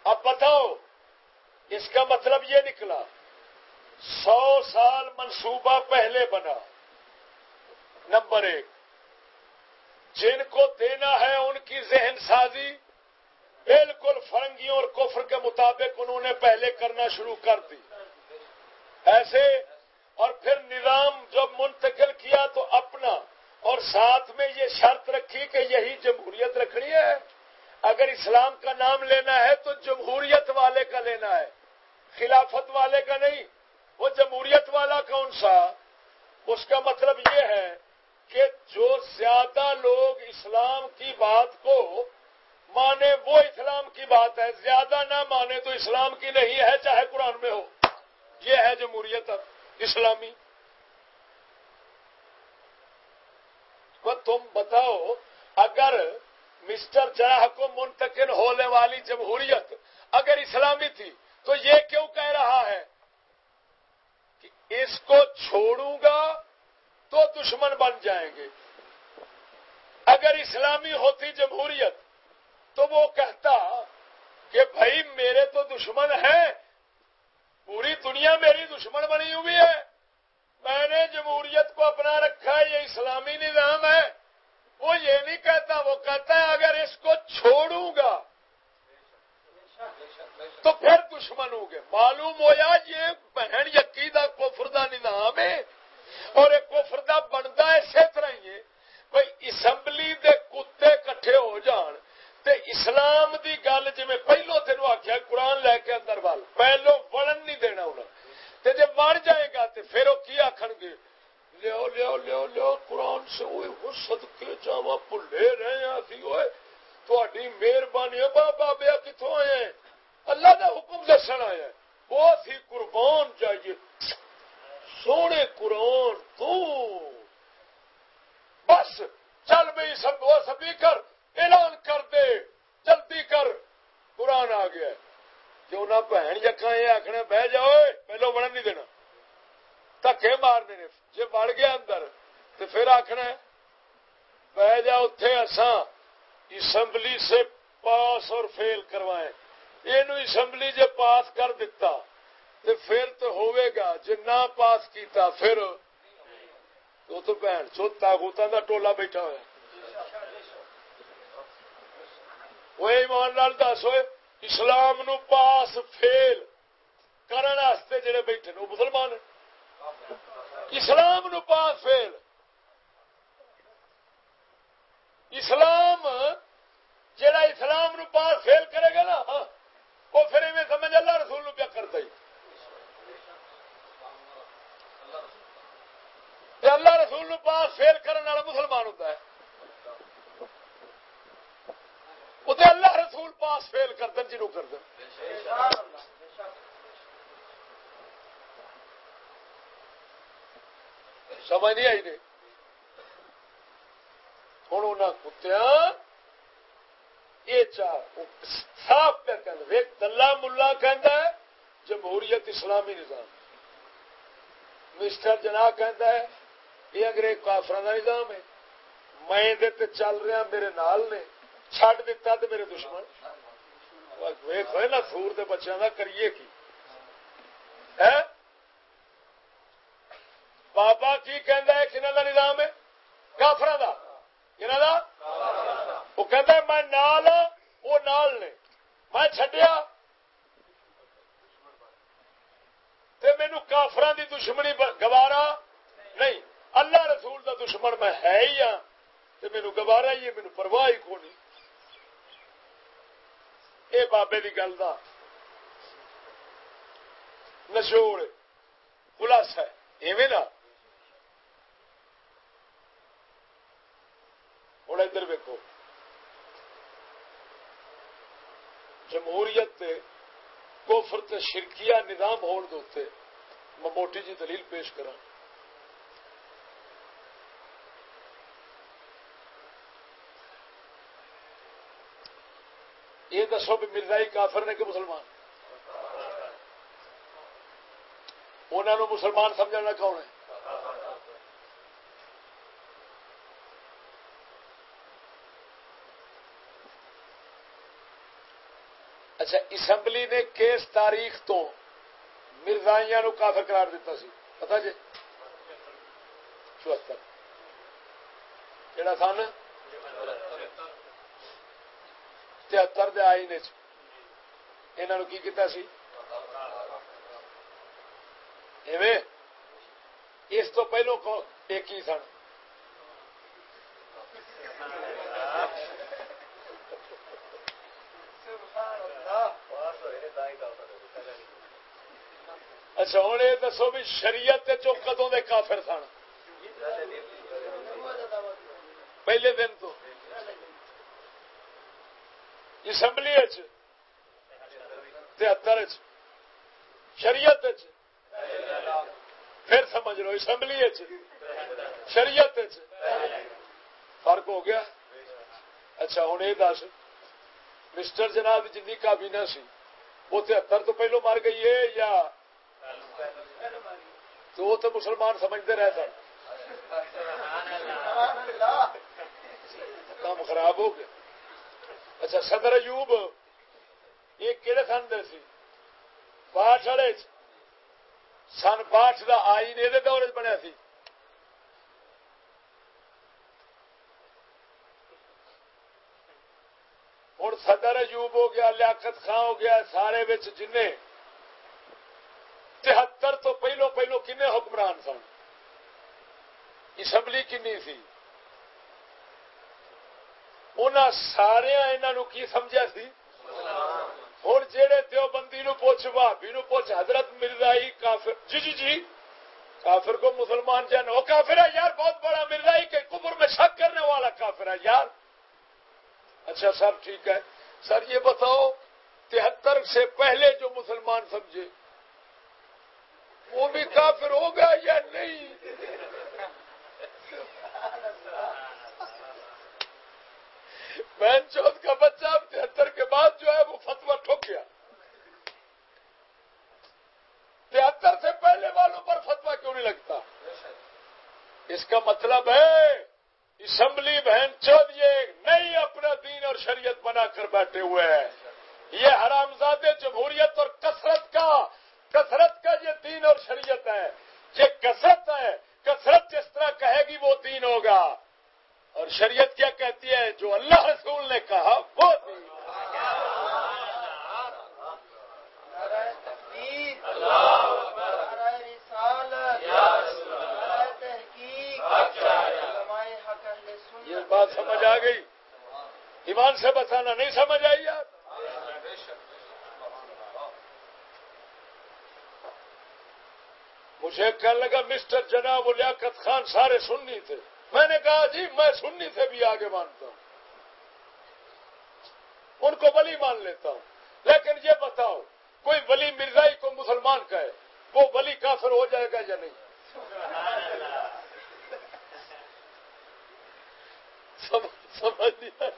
اب بتاؤ، اس کا مطلب یہ نکلا، سو سال منصوبہ پہلے بنا۔ نمبر ایک، جن کو دینا ہے ان کی ذہن سازی۔ بالکل فرنگیوں اور کفر کے مطابق انہوں نے پہلے کرنا شروع کر دی۔ ایسے، اور پھر نظام جب منتقل کیا تو اپنا، اور ساتھ میں یہ شرط رکھی کہ یہی جمہوریت رکھنی ہے۔ اگر اسلام کا نام لینا ہے تو جمہوریت والے کا لینا ہے خلافت والے کا نہیں وہ جمہوریت والا کون سا اس کا مطلب یہ ہے کہ جو زیادہ لوگ اسلام کی بات کو مانے وہ اسلام کی بات ہے زیادہ نہ مانے تو اسلام کی نہیں ہے چاہے قرآن میں ہو یہ ہے جمہوریت اسلامی تم بتاؤ اگر مسٹر جراح کو منتقل ہونے والی جمہوریت اگر اسلامی تھی تو یہ کیوں کہہ رہا ہے کہ اس کو چھوڑوں گا تو دشمن بن جائیں گے۔ اگر اسلامی ہوتی جمہوریت تو وہ کہتا کہ بھائی میرے تو دشمن ہیں، پوری دنیا میری دشمن بنی ہوئی ہے۔ میں نے جمہوریت کو اپنا رکھا ہے، یہ اسلامی نظام ہے۔ وہ یہ نہیں کہتا، وہ کہتا ہے، اگر اس کو چھوڑوں گا، تو پھر دشمن ہوں گے۔ معلوم ہوا یہ بہن یقیدہ کوفردہ نظام ہے، اور ایک کوفردہ بنتا اسی طرح ہی بھائی، اسمبلی دے کتے کٹھے ہو جان، تے اسلام دی گل جی پہلو تین آخیا قرآن لے کے اندر وال۔ پہلو وڑن نہیں دینا انہیں تے جب مر جائے گا، تے پھر وہ کی آخر گے؟ لو لو لو لو قرآن سے وہ سدکے جاوا بھلے رہے ہیں ہوئے تھوڑی مہربانی بابا بیا کتوں آئے ہیں؟ اللہ کا حکم دسن آیا وہ سی قربان چاہیے سونے قرآن تو۔ بس، چل بھائی سب، وہ سبھی کر، اعلان کر دے، جلدی کر۔ قرآن آ گیا کیوں نہ بہن جکا یہ آخنا بہ جاؤ، پہلو بڑھن نہیں دینا۔ دکے مارنے نے جی بڑھ گیا اندر تو پھر آخنا بہ جا اتے اساں اسمبلی سے پاس اور فیل کروائے یہ اسمبلی جے پاس کر دیتا تو پھر تو ہوئے گا جی نہ پاس کیتا پھر تو تو بہن چو تاغوتاں دا ٹولا بیٹھا ہوا وہ ایمان لال دس ہوئے اسلام نو پاس فیل کرنے جڑے بیٹھے وہ مسلمان ہیں اسلام نو پاس فیل۔ اسلام جڑا اسلام نو پاس فیل کرے گا نا ہاں، وہ پھر ایویں سمجھ اللہ رسول نو پیا کرتا ہی۔ اللہ رسول نو پاس فیل کرنے والا مسلمان ہوتا ہے۔ وہ اللہ رسول پاس فیل کر دن جنوب کر دن سمجھ نہیں آئی نہیں ہوں انہیں کتیا یہ چار صاف پہ کہ دلہ ملا کہ جمہوریت اسلامی نظام مسٹر جناح کہہ یہ انگریز کافر کا نظام ہے میں چل رہا میرے نال نے چڈ دتا تو میرے دشمن ویک نا سور کے بچوں کا کریے کی بابا کی کہہ کنہ کا نظام ہے؟ کافر کا کنہ وہ کہہ میں نال ہاں، وہ نال نے۔ میں چڈیا مینو کافران دی دشمنی گوارا۔ نہیں، اللہ رسول دا دشمن میں ہے ہی ہاں۔ مینو گوارا ہی ہے مینو پرواہ ہی کونی۔ اے بابے دی گل دا۔ نچوڑ خلاصہ ہے۔ ایویں نا۔ ادھر ویکو جمہوریت کوفر تے شرکیہ نظام ہون دے میں موٹی جی دلیل پیش کرا یہ دسو بھی مرزائی کافر نے کہ مسلمان انہوں مسلمان سمجھنا کون ہے اچھا اسمبلی نے کس تاریخ تو مرزائیاں نو کافر قرار دیتا سی پتا جی؟ چوہتر۔ کہڑا سن تہتر دے آئین انہوں کی کیتا سی؟ ایویں؟ اس تو پہلو کو ایک ہی سن۔ اچھا ہوں یہ دسو بھی شریعت چو کدوں دے کافر سن؟ پہلے دن تو۔ اسمبلی تہتر شریعت پھر سمجھ لو، اسمبلی شریعت فرق ہو گیا۔ اچھا ہوں یہ دس۔ مسٹر جناب جن کابینہ سی، وہ تہتر تو پہلو مر گئی ہے یا تو وہ تو مسلمان سمجھتے رہ سن کام خراب ہو گیا۔ اچھا صدر ایوب، یہ کہڑے سن دے سی۔ باٹھ والے سن باٹھ کا آئین یہ دور بنیا سی۔ ہوں صدر ایوب ہو گیا، لیاقت خان ہو گیا، سارے جن تہتر تو پہلو پہلو کن حکمران سن؟ اسمبلی کنی سی؟ ان سارے انہوں کی سمجھا سی؟ ہوں جہے دیوبندی نو پوچھ بھابی نو پوچھ، حضرت مرزائی کافر جی جی جی کافر کو مسلمان جان وہ کافر ہے یار، بہت بڑا مرزائی کے کبر میں شک کرنے والا کافر ہے یار۔ اچھا سر، ٹھیک ہے۔ سر، یہ بتاؤ، تہتر سے پہلے جو مسلمان سمجھے وہ بھی کافر ہو گیا یا نہیں؟ بہن چوتھ کا بچہ تہتر کے بعد جو ہے وہ فتوا ٹھوک گیا۔ تہتر سے پہلے والوں پر فتوا کیوں نہیں لگتا؟ اس کا مطلب ہے، اسمبلی بہن چود یہ نہیں اپنا دین اور شریعت بنا کر بیٹھے ہوئے ہیں۔ یہ حرامزاد جمہوریت اور کثرت کا کثرت کا یہ دین اور شریعت ہے۔ یہ کثرت ہے، کثرت جس طرح کہے گی وہ دین ہوگا۔ اور شریعت کیا کہتی ہے؟ جو اللہ رسول نے کہا وہ دین بات سمجھ آ گئی ایمان سے بتانا نہیں سمجھ آئی یار مجھے کہنے لگا، مسٹر جناب لیاقت خان سارے سننی تھے۔ میں نے کہا جی میں سننی سے بھی، آگے مانتا ہوں۔ ان کو ولی مان لیتا ہوں۔ لیکن یہ بتاؤ، کوئی ولی مرزائی کو مسلمان کہے، وہ ولی کافر ہو جائے گا یا نہیں؟ سمجھ دیا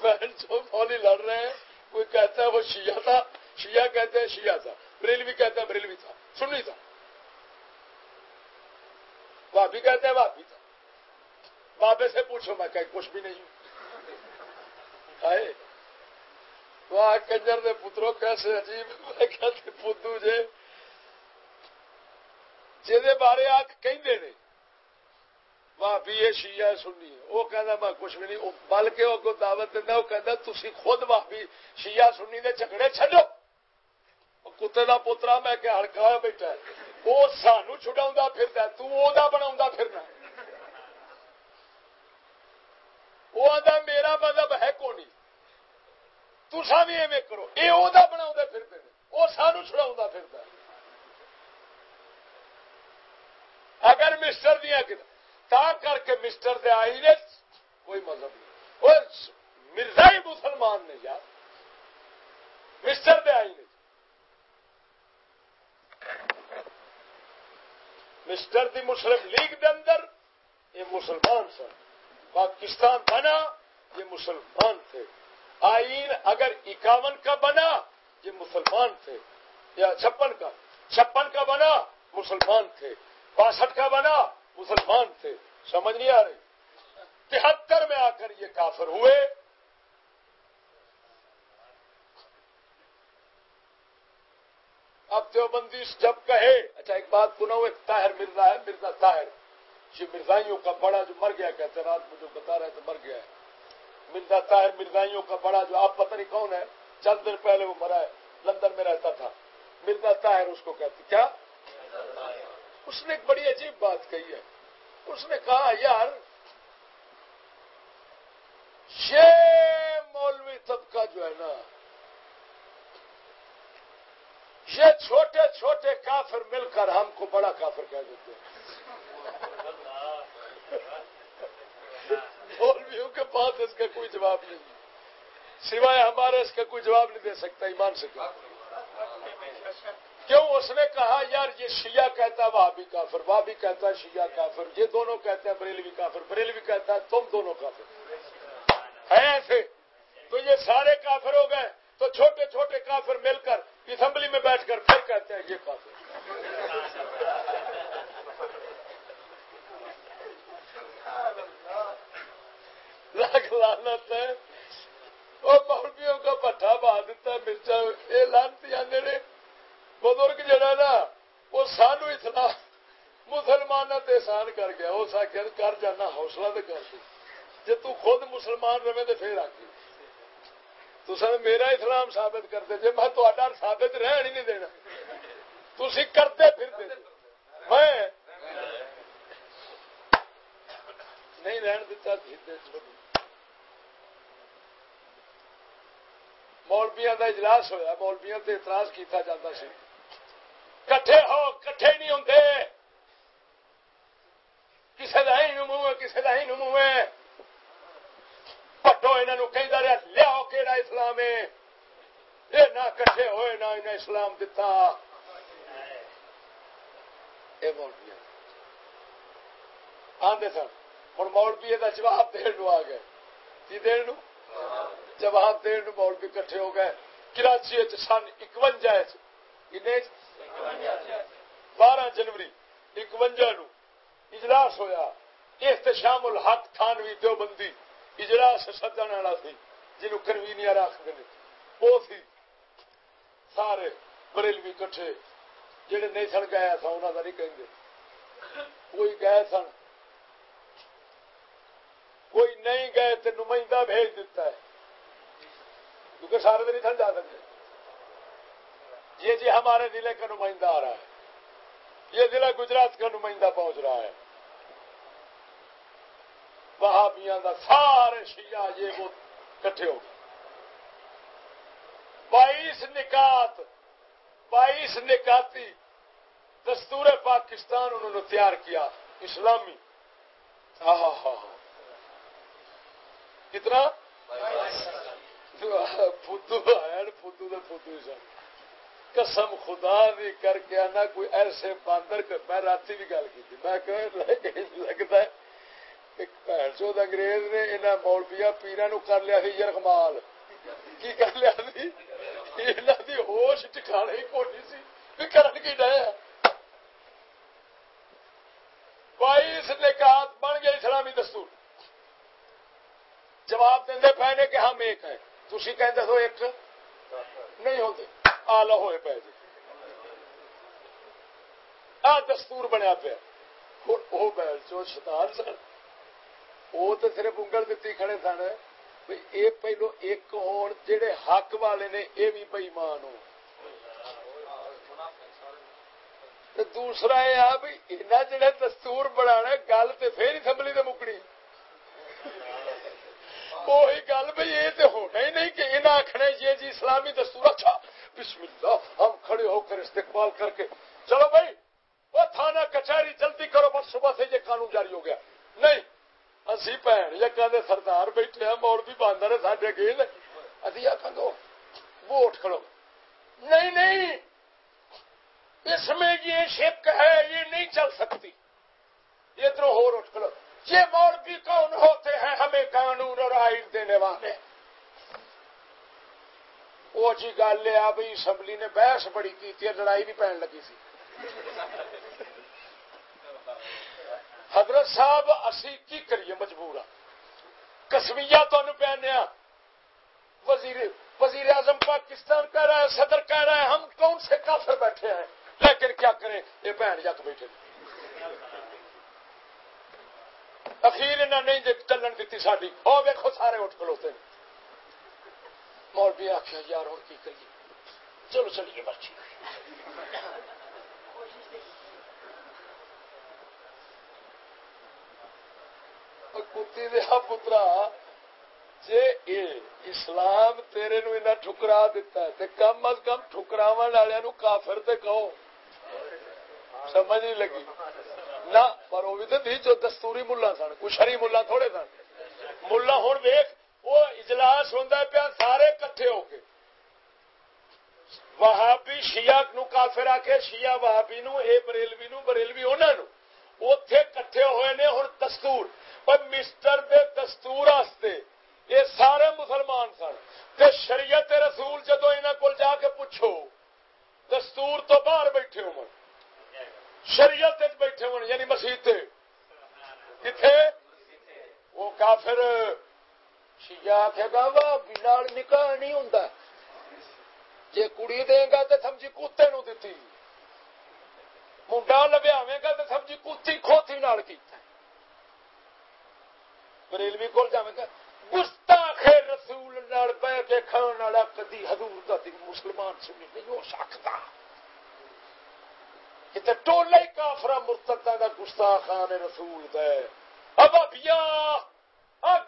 بہن جو مولی لڑ رہے ہیں، کوئی کہتا ہے وہ شیعہ تھا، شیعہ کہتے ہیں شیعہ تھا، بریلوی کہتا ہے بریلوی تھا، سنی تھا۔ بھابھی کہتے ہیں، بھابھی تھا۔ بابے سے پوچھو، میں کہ کچھ بھی نہیں۔ ہوں کنجر دے پترو، کیسے عجیب۔ میں کہتے پتو جے جہے بارے آ کہ بھابی یہ شیعہ سنی وہ کہنا میں کچھ بھی نہیں۔ بلکہ وہ کو دعوت دینا، وہ کہتا تھی خود بھابی شیعہ سنی دے جھگڑے چڈو کتے کا پوترا میں کہ ہڑکا بیٹھا وہ سانو چھڑا پھرتا تا بنا پھرنا وہ آدھا میرا مذہب ہے کونی تسا بھی ایویں کرو۔ یہ وہ بنا پھرتے وہ سانو چھڑا پھرتا اگر مسٹر دیا تا کر کے مسٹر دے آئی نے، کوئی مذہب نہیں۔ وہ مرزا ہی مسلمان نے یار۔ مسٹر دے آئی نے۔ مسٹر دی مسلم لیگ دے اندر، یہ مسلمان سن۔ پاکستان بنا، یہ مسلمان تھے۔ آئین اگر اکاون کا بنا، یہ مسلمان تھے۔ یا چھپن کا چھپن کا بنا، مسلمان تھے۔ باسٹھ کا بنا، مسلمان تھے۔ سمجھ نہیں آ رہی؟ تہتر میں آ کر یہ کافر ہوئے۔ اب دیوبندی جب کہے اچھا ایک بات سنا ایک طاہر مرزا ہے، مرزا طاہر۔ یہ مرزائیوں کا بڑا جو مر گیا، کہتے رات میں جو بتا رہے تھے مر گیا ہے۔ مرزا طاہر مرزائیوں کا بڑا جو، آپ پتہ نہیں کون ہے، چند دن پہلے وہ مرا ہے، لندن میں رہتا تھا۔ مرزا طاہر اس کو کہتے، کیا؟ اس نے ایک بڑی عجیب بات کہی ہے۔ اس نے کہا، یار، یہ مولوی طبقہ جو ہے نا یہ چھوٹے چھوٹے کافر مل کر ہم کو بڑا کافر کہہ دیتے ہیں۔ مولویوں کے پاس اس کا کوئی جواب نہیں۔ سوائے ہمارے اس کا کوئی جواب نہیں دے سکتا، ایمان سے کہا کیوں؟ اس نے کہا، یار، یہ شیعہ کہتا ہے، وہابی کافر، وہابی کہتا ہے، شیعہ کافر، یہ دونوں کہتے ہیں، بریلوی کافر، بریلوی کہتا ہے، تم دونوں کافر۔ ہے ایسے؟ تو یہ سارے کافر ہو گئے، تو چھوٹے چھوٹے کافر مل کر اسمبلی میں بیٹھ کر پھر کہتے ہیں یہ کافر لانت ہے۔ وہ مولویوں کا پٹھا بہا دیتا ہے مرچا یہ لانتی آدھے نے بزرگ جڑا نا، وہ سانو اسلام مسلمان احسان کر گیا۔ اس آخر کر جانا، حوصلہ تو کر۔ جی تو خود مسلمان رہے تو پھر آخی تو میرا اسلام ثابت کرتے جی میں ثابت رہن ہی نہیں دینا۔ تھی کرتے پھرتے میں نہیں رہن دیتا مولبیا کا اجلاس ہوا مولبیا سے اعتراض کیتا جاتا سی۔ کٹھے ہو، کٹھے نہیں ہوں کسی کا ہی نمو ہے کسی کا ہی نمو ہے۔ کٹو پٹو انہوں کہ لیاؤ کہڑا اسلام ہے یہ نہ کٹھے ہوئے نہ انہیں اسلام دتا۔ آدھے سن ہوں مولوی کا جواب دن آ گئے۔ کی دن جواب دن مولوی کٹھے ہو گئے۔ کراچی سن اکوجا بارہ جنوری اکوجا نو اجلاس ہوا احتشام الحق تھانوی دیوبندی۔ اجلاس سدن والا سی جنو کنوینئر آخر وہ سی۔ سارے بریلوی کٹھے۔ جہے نہیں سن گیا تھا انہوں کا نہیں کہیں کوئی گئے سن۔ کوئی نہیں گئے تو نمائندہ بھیج دیتا ہے۔ کیونکہ سارے تو نہیں سن جا سکتے۔ یہ جی ہمارے ضلع کا نمائندہ آ رہا ہے۔ یہ ضلع گجرات کا نمائندہ پہنچ رہا ہے۔ وہابیاں دا سارے شیعہ یہ وہ کٹھے ہو گئے۔ بائیس نکات، بائیس نکاتی دستور پاکستان انہوں نے تیار کیا، اسلامی۔ کتنا؟ فدو آیا فدو تو فدو سن۔ قسم خدا بھی کر کے آنا، کوئی ایسے باندر میں رات بھی گل کی میں لگتا ہے چود انگریز نے انہیں مولبیا پیرا نو کر لیا سی یرغمال کی کر لیا سی ہوش ٹکانے ہی کونی سی کرن کی ڈے بائیس نکات بن گیا اسلامی دستور جواب دے پے نے کہ ہم ایک ہیں تھی کہتے ہو ایک نہیں ہوتے آلہ ہوئے پے جی آ دستور بنیا پیا وہ بیل چو شتار سن وہ تو صرف انگل دیتی کھڑے سن یہ پہلو ایک ہون جڑے حق والے نے یہ بھی بئیمان ہو دوسرا یہ آ بھی انہیں جڑے دستور بنا گل تو پھر اسمبلی سے مکنی وہی گل بھائی یہ تو ہونا ہی نہیں کہ انہیں آخنا یہ جی اسلامی دستور اچھا بسم اللہ ہم کھڑے ہو کر استقبال کر کے چلو بھائی وہ تھانہ کچہری جلدی کرو بس صبح سے یہ قانون جاری ہو گیا نہیں اسی بھن یا کہ سردار بیٹھے ہیں مور بھی باندر ساڈے گیل ابھی آخ گو ووٹ کھڑو نہیں نہیں اس میں یہ شک ہے یہ نہیں چل سکتی ادھر ہو اٹھ کھڑو یہ مور بھی کون ہوتے ہیں ہمیں قانون اور آئین دینے والے وہ جی گل ہے بھائی اسمبلی نے بحث بڑی کی لڑائی بھی پہن لگی سی حضرت صاحب، اسی کی کریے مجبور ہاں۔ کسمیا تمہیں پہنیا ہاں۔ وزیر وزیر اعظم پاکستان کہہ رہا ہے، صدر کہہ رہا ہے، ہم کون سے کافر بیٹھے ہیں؟ لیکن کیا کریں؟ یہ بہن یک بیٹھے اخیر انہیں نہیں چلن دیتی ساری وہ ویکو سارے اٹھ کھلوتے مول بھی آخیا یار ہوں کی کریے؟ چلو چلیے بچی کتی دیا پترا جے اے اسلام تیرے نو اینا ٹھکرا دیتا ہے تے کم از کم ٹھکراو والوں کافر تے کہو سمجھ نہیں لگی نہ پر وہ بھی تو تھی جو دستوری ملا سن کچھ شری ملا تھوڑے سن ملا ہوں ویخ وہ اجلاس ہوں پیا سارے کٹھے ہو کے وہابی شیعہ نو کافر آ کے شیعہ وہابی نو اے بریلوی نو بریلوی انہوں نے اتے کٹھے ہوئے نے ہوں دستور۔ پر مسٹر دے دستور آستے یہ سارے مسلمان سن۔ تے شریعت رسول جدو انہوں کو جا کے پوچھو، دستور تو باہر بیٹھے ہو شریعت بیٹھے ہو یعنی مسیح کتنے وہ کافر شیعہ آخے گا وا بلال نکاح نہیں ہوں جی کڑی دے گا تو سمجھی کتے نو دتی۔ منڈا لبیاوے گا تو سمجھی کتی کھوتی نال کیتا بریلوی کول جاوے گا گستاخ رسول نال پہ کے کھان والا کدی حضور دا دی مسلمان سنی نہیں ہو سکتا کتے ٹولہ ہی کافرہ مرتدہ دا گستاخان رسول دے اب ابیا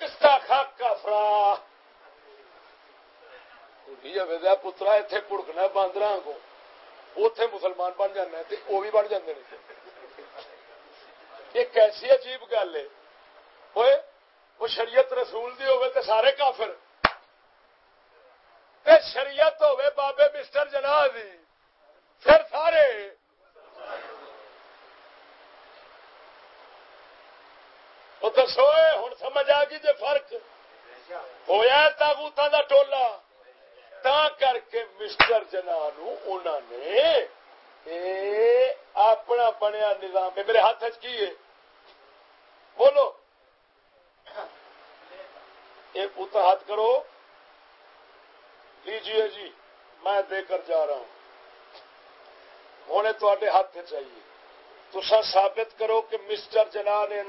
گستاخا کافرہ پترا اتنے کڑکنا باندر کو اتے مسلمان بن جانا وہ بھی بن جاتے یہ کیسی عجیب گل ہے۔ وہ شریعت رسول دی ہوئے تے سارے کافر۔ تے شریعت ہوئے بابے مسٹر جنا دی۔ پھر سارے۔ وہ دسو ہوں سمجھ آ گئی جی فرق۔ ہوا تاغوتاں دا ٹولا تا کر کے مسٹر جنا نے اپنا بنیا نظام میرے ہاتھ کی ہے بولو یہ پوتا ہاتھ کرو لیجیے جی میں دے کر جا رہا ہوں ہونے تے ہاتھ چاہیے تو ثابت کرو کہ مسٹر جنا نے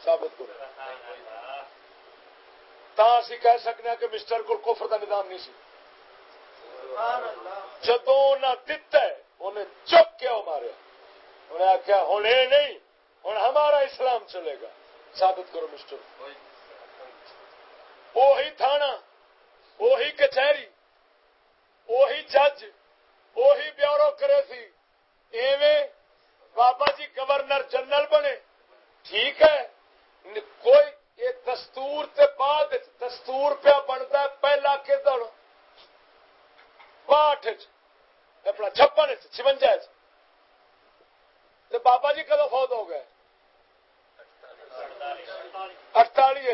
ثابت کرو تا اسی کہہ ہیں کہ مسٹر کو کفر کا نظام نہیں سی۔ جدو دتا ہے انہیں چپ کیا مارے۔ انہیں آخیا ہوں یہ نہیں ہوں ہمارا اسلام چلے گا۔ ثابت کرو مسٹر۔ وہی تھانہ وہی کچہری وہی جج وہی بیورو کرے سی ایویں بابا جی گورنر جنرل بنے۔ ٹھیک ہے کوئی یہ دستور تے بعد دستور پیا بنتا ہے، پہلا کدڑ باٹھ اپنا چھپن چونجا بابا جی کدو فوت ہو گئے؟ اڑتالی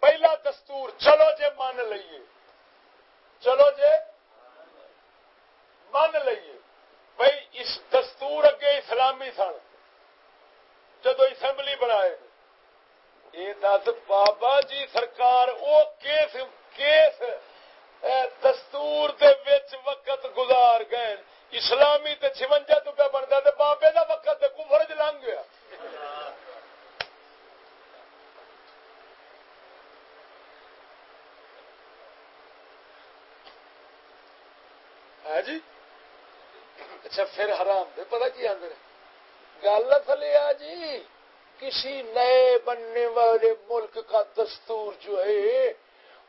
پہلا دستور، چلو جے مان لئیے۔ چلو جے مان لئیے۔ بھائی اس دستور اگے اسلامی سن۔ جدو اسمبلی بنائے۔ یہ دس بابا جی سرکار، او کیس کیس دستور دے وچ وقت گزار گئے۔ اسلامی تے چونجا تو پہ بنتا تے بابے دا وقت تے کفر چ لنگ گیا۔ ہے جی؟ اچھا پھر حرام دے، پتہ کی آدھے گل اصل یہ جی کسی نئے بننے والے ملک کا دستور جو ہے،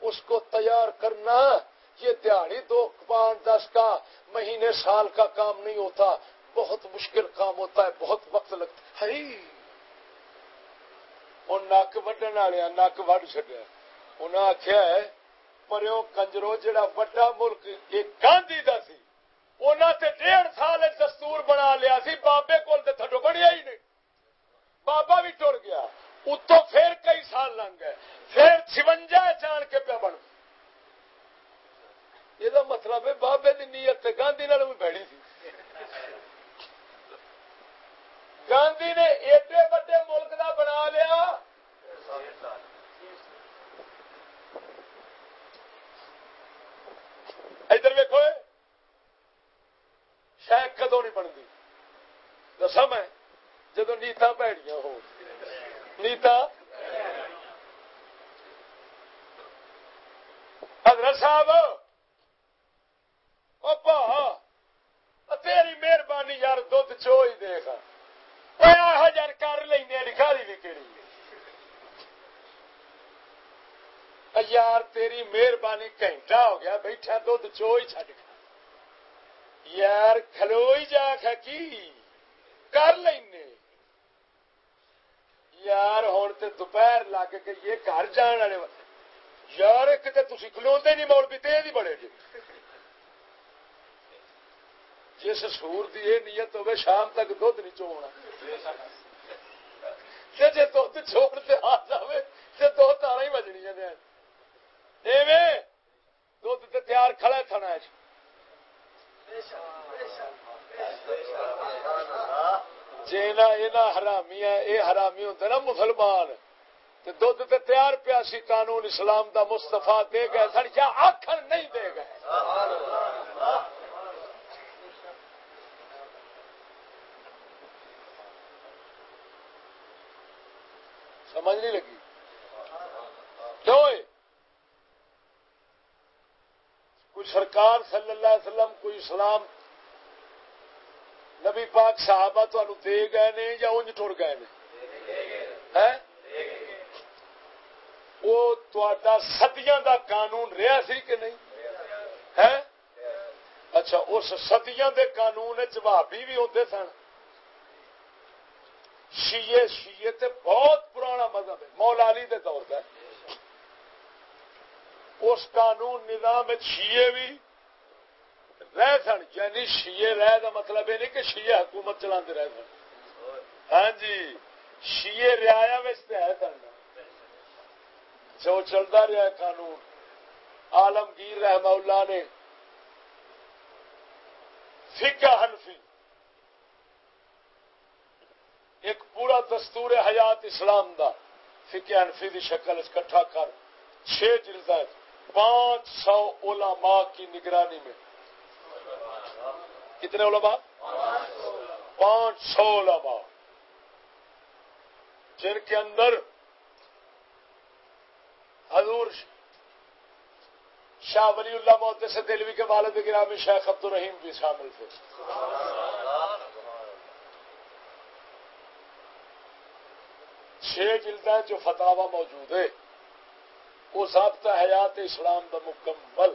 اس کو تیار کرنا، یہ دیہڑی دو پانچ دس کا مہینے سال کا کام نہیں ہوتا، بہت مشکل کام ہوتا ہے، بہت وقت لگتا ہے۔ نک وڈن والے نک وڈ چڈیا انہیں آخیا ہے پرو کنجرو جہا وڈا ملک یہ گاندھی کا سی انہوں ڈیڑھ سال دستور بنا لیا سی، بابے کول تھڈو بڑھیا ہی نہیں۔ بابا بھی ٹر گیا۔ اتو پھر کئی سال لنگ گئے۔ پھر چونجا جان کے پیا بن یہ مطلب ہے، بابے کی نیت گاندھی بھی بہڑی تھی۔ گاندھی نے ایڈے وڈے ملک کا بنا لیا۔ ادھر ویکو شاید کدو نہیں بنتی۔ دسا میں۔ جب نیتا پیڑیاں ہو نیتا حضرت صاحب تیری مہربانی یار دھد چو ہی دیکھ یار کر لینا لکھاری بھی کہڑی یار تیری مہربانی گھنٹہ ہو گیا بیٹھا دھد چو ہی چڈ یار کھلو ہی جا کی کر لینے یار ہوں تو دوپہر لگ کے یہ گھر جان والے یار کتنے تھی کلو نہیں مول بھی تیز ہی بڑے جی جس سور کی یہ نیت ہوگی شام تک دھد نہیں چونا جی دھد چھوڑ سے آ جائے تو دو تارا ہی بجنی بجنیا دھد تو تیار کھڑا تھنا جی حرامی یہ حرامی ہوں نا مسلمان۔ دھد تے تیار پیا سی، قانون اسلام دا مستفا دے گئے سن کیا آخر نہیں دے گئے۔ سمجھ نہیں لگی؟ کیوں کوئی سرکار صلی اللہ علیہ وسلم، کوئی اسلام نبی پاک صحابہ تو دے گئے نے یا انج ٹر گئے نے؟ وہ سدیاں دا قانون رہا سی کہ نہیں؟ ہے اچھا اس سدیاں دے قانون چبابی بھی ہوتے سن۔ شیے شیے تے بہت پرانا مذہب ہے، مولا علی دے دور کا اس قانون نظام شیے بھی رہ سن یعنی شیے رہ دا مطلب یہ نہیں کہ شیے حکومت چلا رہ سن۔ ہاں جی شیے رعایا ہے سن۔ جو چلتا رہا قانون۔ عالمگیر رحمہ اللہ نے فکا حنفی ایک پورا دستور حیات اسلام دا فکا حنفی دی شکل اکٹھا کر، چھ جلد پانچ سو علماء کی نگرانی میں کتنے علماء؟ پانچ سو علماء۔ جن کے اندر حضور شاہ ولی اللہ محت سے دلوی کے والد گرامی شیخ عبد الرحیم بھی شامل تھے۔ چھ جلد جو فتح موجود ہے وہ ضابطہ حیات اسلام کا مکمل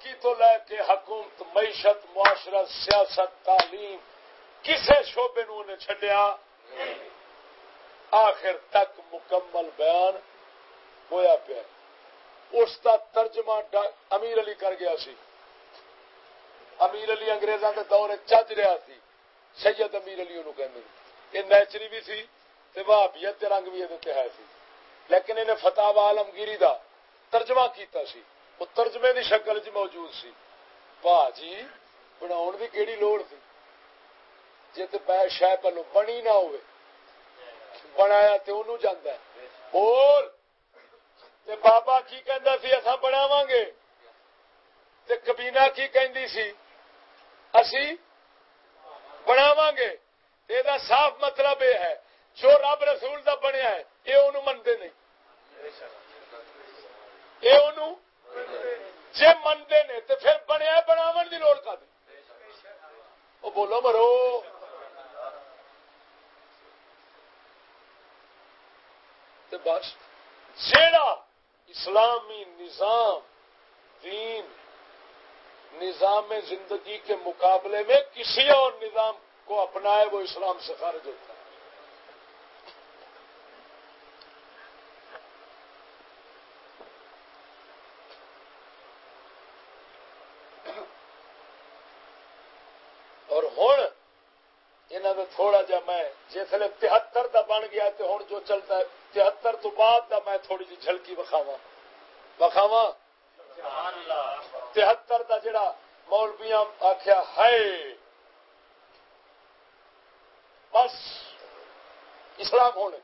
باقی تو لے کے حکومت، معیشت معاشرت سیاست، تعلیم، کسے شعبے نو نے چڈیا آخر تک مکمل بیان ہویا پیا۔ اس کا ترجمہ امیر علی کر گیا سی۔ امیر علی اگریزاں کے دور چج رہا سی۔ سید امیر علی کہ یہ نیچری بھی سی بھابیت رنگ بھی یہ ہے سی۔ لیکن انہیں فتح عالمگیری دا ترجمہ کیتا سی۔ وہ ترجمے دی شکل چ موجود سی با جی بنا کی کہڑی لوڑ تھی جی تو شہ پہلو بنی نہ ہوئے بنایا تو انہوں جانا اور تے بابا کی کہندا سی اسا بناواں گے تے کبینہ کی کہندی سی اسی بناواں گے تے دا صاف مطلب یہ ہے جو رب رسول دا بنیا ہے یہ انہوں منتے نہیں یہ انہوں جے منتے نے تے پھر بنیا بناون دی لوڑ کا وہ بولو مرو۔ بس، جیڑا اسلامی نظام، دین، نظام زندگی کے مقابلے میں کسی اور نظام کو اپنائے، وہ اسلام سے خارج ہوتا ہے اور ہوں انہوں تھوڑا جا میں جسے تہتر کا بن گیا تو ہوں جو چلتا ہے، تہتر تو بعد دا میں تھوڑی جی جھلکی بخاوا بخاوا تہتر دا جڑا مولبیاں آخیا ہے بس، اسلام ہونے۔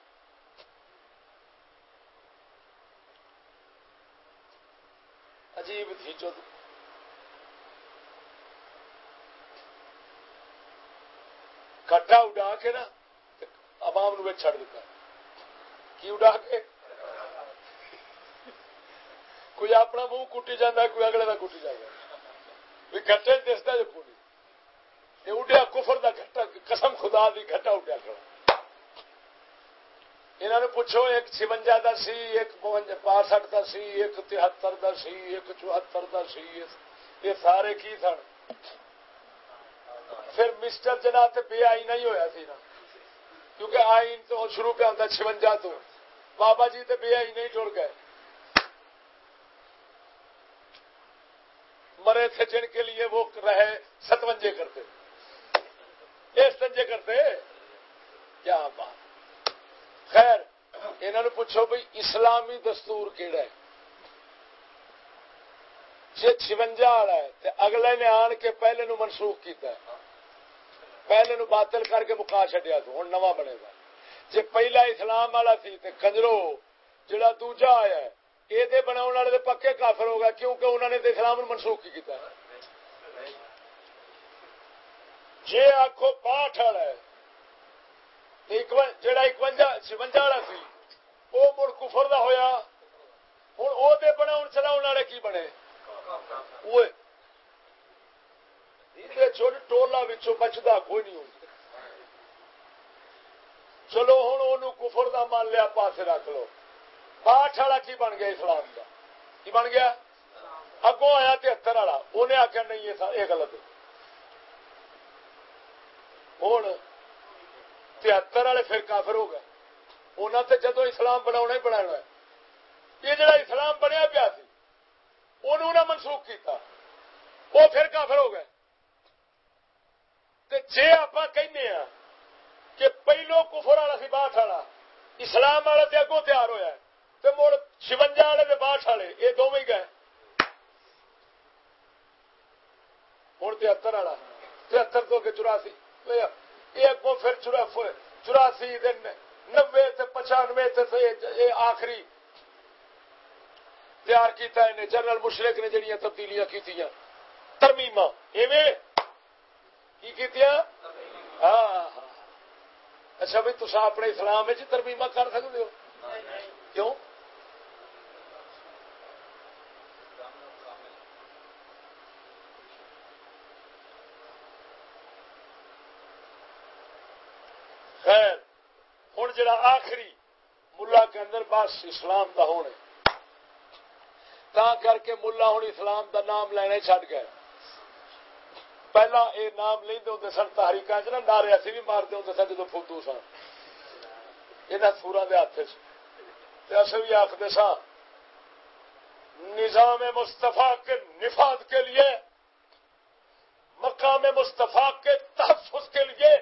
عجیب تھی جو کٹا اڈا کے نا، عوام نو چڑ دیتا۔ کی اڈا کے؟ کوئی اپنا منہ کٹی جانا کوئی اگلے کا کٹی جائے بھی گٹے دستا جو پوری۔ یہ اڈیا کفر دا گٹا قسم خدا دی گٹا اڈیا کھڑا۔ انہوں نے پوچھو، ایک چونجا دا سی، ایک باسٹھ دا سی، ایک تہتر دا سی، ایک چوہتر دا سی، یہ سارے کی سن؟ پھر مسٹر جنا بے آئی نہیں ہویا سی نا۔ کیونکہ آئین تو شروع پہ آتا چونجا تو۔ بابا جی تو بیا ہی نہیں جڑ گئے۔ مرے تھے جن کے لیے وہ رہے ستوجے کرتے۔ ستنجے کرتے۔ کیا بات۔ خیر انہوں نے پوچھو بھائی اسلامی دستور کہڑا ہے؟ جی چونجا والا ہے اگلے نے آن کے پہلے نو منسوخ کیتا ہے۔ پہلے نو باطل کر کے مکا چڈیا تو ہوں نواں بنے گا۔ جی پہلا اسلام والا سی تے کنجرو، جڑا دوجا آیا ہے یہ بنا والے پکے کافر ہوگا کیونکہ انہوں نے اسلام منسوخ کی کیتا ہے۔ جی آخو پاٹ والا ہے جڑا اکوجا چونجا والا سی وہ مڑ کفر دا ہویا ہوں وہ بنا چلاؤ والے کی بنے؟ ٹولا بچتا کوئی نہیں چلو ہوں کفر دا مان لیا پاس رکھ لو۔ پاٹ والا کی بن گیا اسلام کا کی بن گیا؟ اگوں آیا تہتر والا۔ انہیں آخیا نہیں، یہ غلط ہوں تہتر والے پھر کافر ہو گئے۔ انہوں نے جدو اسلام بنا ہی بنا یہ جڑا اسلام بنیا پیا سی، انہوں نے منسوخ کیتا۔ وہ پھر کافر ہو گئے۔ جی آپ کہنے ہاں کہ پہلو کفر والا سی باٹھ والا، اسلام والا تو اگوں تیار ہوا تو مڑ چونجا والے باٹھ والے، یہ دونوں ہی گئے۔ ہوں تہتر والا، تہتر تو کے چوراسی یہ اگوں پھر چوراسی دن نبے پچانوے آخری تیار کیتا ہے جنرل مشرق نے جڑیاں تبدیلیاں کی ترمیم کی ہاں, ہاں،, ہاں اچھا بھائی تصا اپنے اسلام ترمیم کر سکتے ہو؟ کیوں؟ خیر ہوں جڑا آخری ملا کے اندر بس اسلام کا ہونے تا کر کے ملا ہوں اسلام دا نام لینے چڈ گئے۔ پہلا یہ نام لے ہوں سن تحریک نا نعرے اسی بھی مارتے ہوں سن جدو فوتو سن یہ سورا دے ہاتھ سے بھی آخر سا نظام مستفا کے نفاذ کے لیے مقام مستفا کے تحفظ کے لیے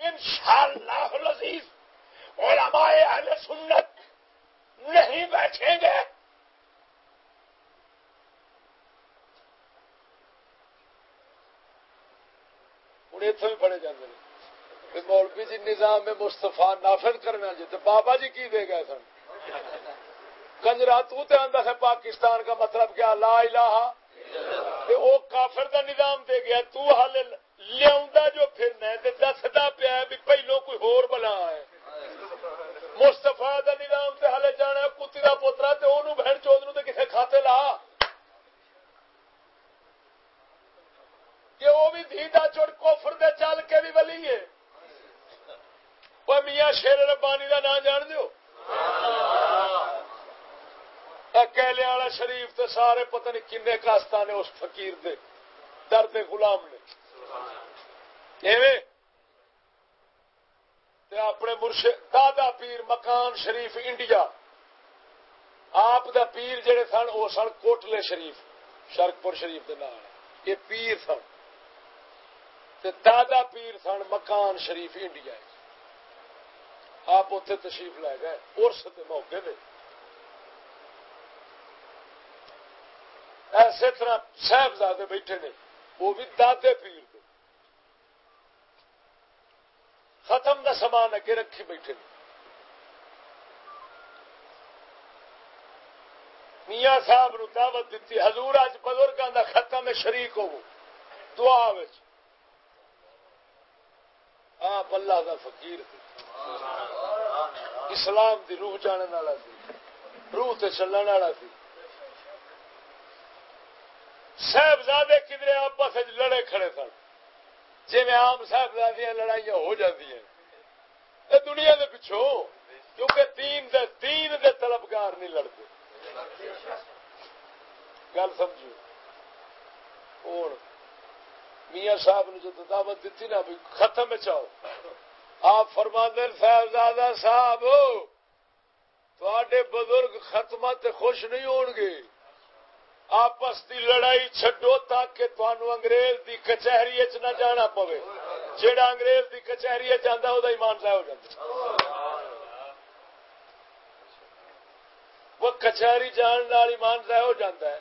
ان شاء اللہ علماء اہل سنت نہیں بیٹھیں گے ہوں اتوں بھی پڑے جاتے ہیں مولوی جی نظام میں مستفا نافذ کرنا جی تو بابا جی کی دے گئے سن؟ کنجرا تا ہے پاکستان کا مطلب کیا؟ لا الہ۔ او کافر دا نظام دے گیا، تو حال لیا جو پھرنا دستا پیا بھی پہلو کوئی ہور بلا ہے۔ مستفا دا نظام تے ہلے جانا کتی دا پوترا تے اونوں بہن چود نو تے کسے کھاتے لا۔ کہ وہ بھی دھیدا چڑ کوفر دے چل کے بھی ولی ہے۔ وہ میاں شیر ربانی دا نام جان دیو؟ اکیلے والا شریف تے سارے پتہ نہیں کنے کاستا نے اس فقیر دے درد غلام نے۔ ایویں؟ اپنے مرشد، دادا پیر مکان شریف انڈیا۔ آپ دا پیر جڑے سن، وہ سن کوٹلے شریف، شرکپور شریف دے نال۔ یہ پیر سن۔ دادا پیر سن مکان شریف انڈیا آپ اتے تشریف لے گئے ارس کے موقع دے۔ ایسے طرح صاحبزادے بیٹھے نے، وہ بھی دادے پیر دے۔ ختم کا سامان اگے رکھی بیٹھے نے۔ میاں صاحب نو دعوت دیتی، حضور اج بزرگوں کا ختم شریک ہو دعا آپ اللہ کا فقیر تھی اسلام دی روح جانے والا سی روح تے چلن والا سی صاحبزادے کدھر آپس لڑے کھڑے سن۔ جی میں آم صاحبزادیاں لڑائیاں ہو جاتی ہیں دنیا دے پچھوں کیونکہ دین دے دین دے طلبگار نہیں لڑتے۔ گل سمجھو۔ اور میاں صاحب نے جو دعوت دیتی نا بھی ختم چاہو۔ آپ فرما صاحب صاحب تے بزرگ ختم خوش نہیں ہون گے۔ آپس دی لڑائی چڈو تاکہ تہن انگریز دی کچہری چ نہ جانا پوے۔ جہاں انگریز دی کچہری جانا وہ ایمان ضائع ہو جاتا وہ کچہری جان ایمان ضائع ہو جاتا ہے۔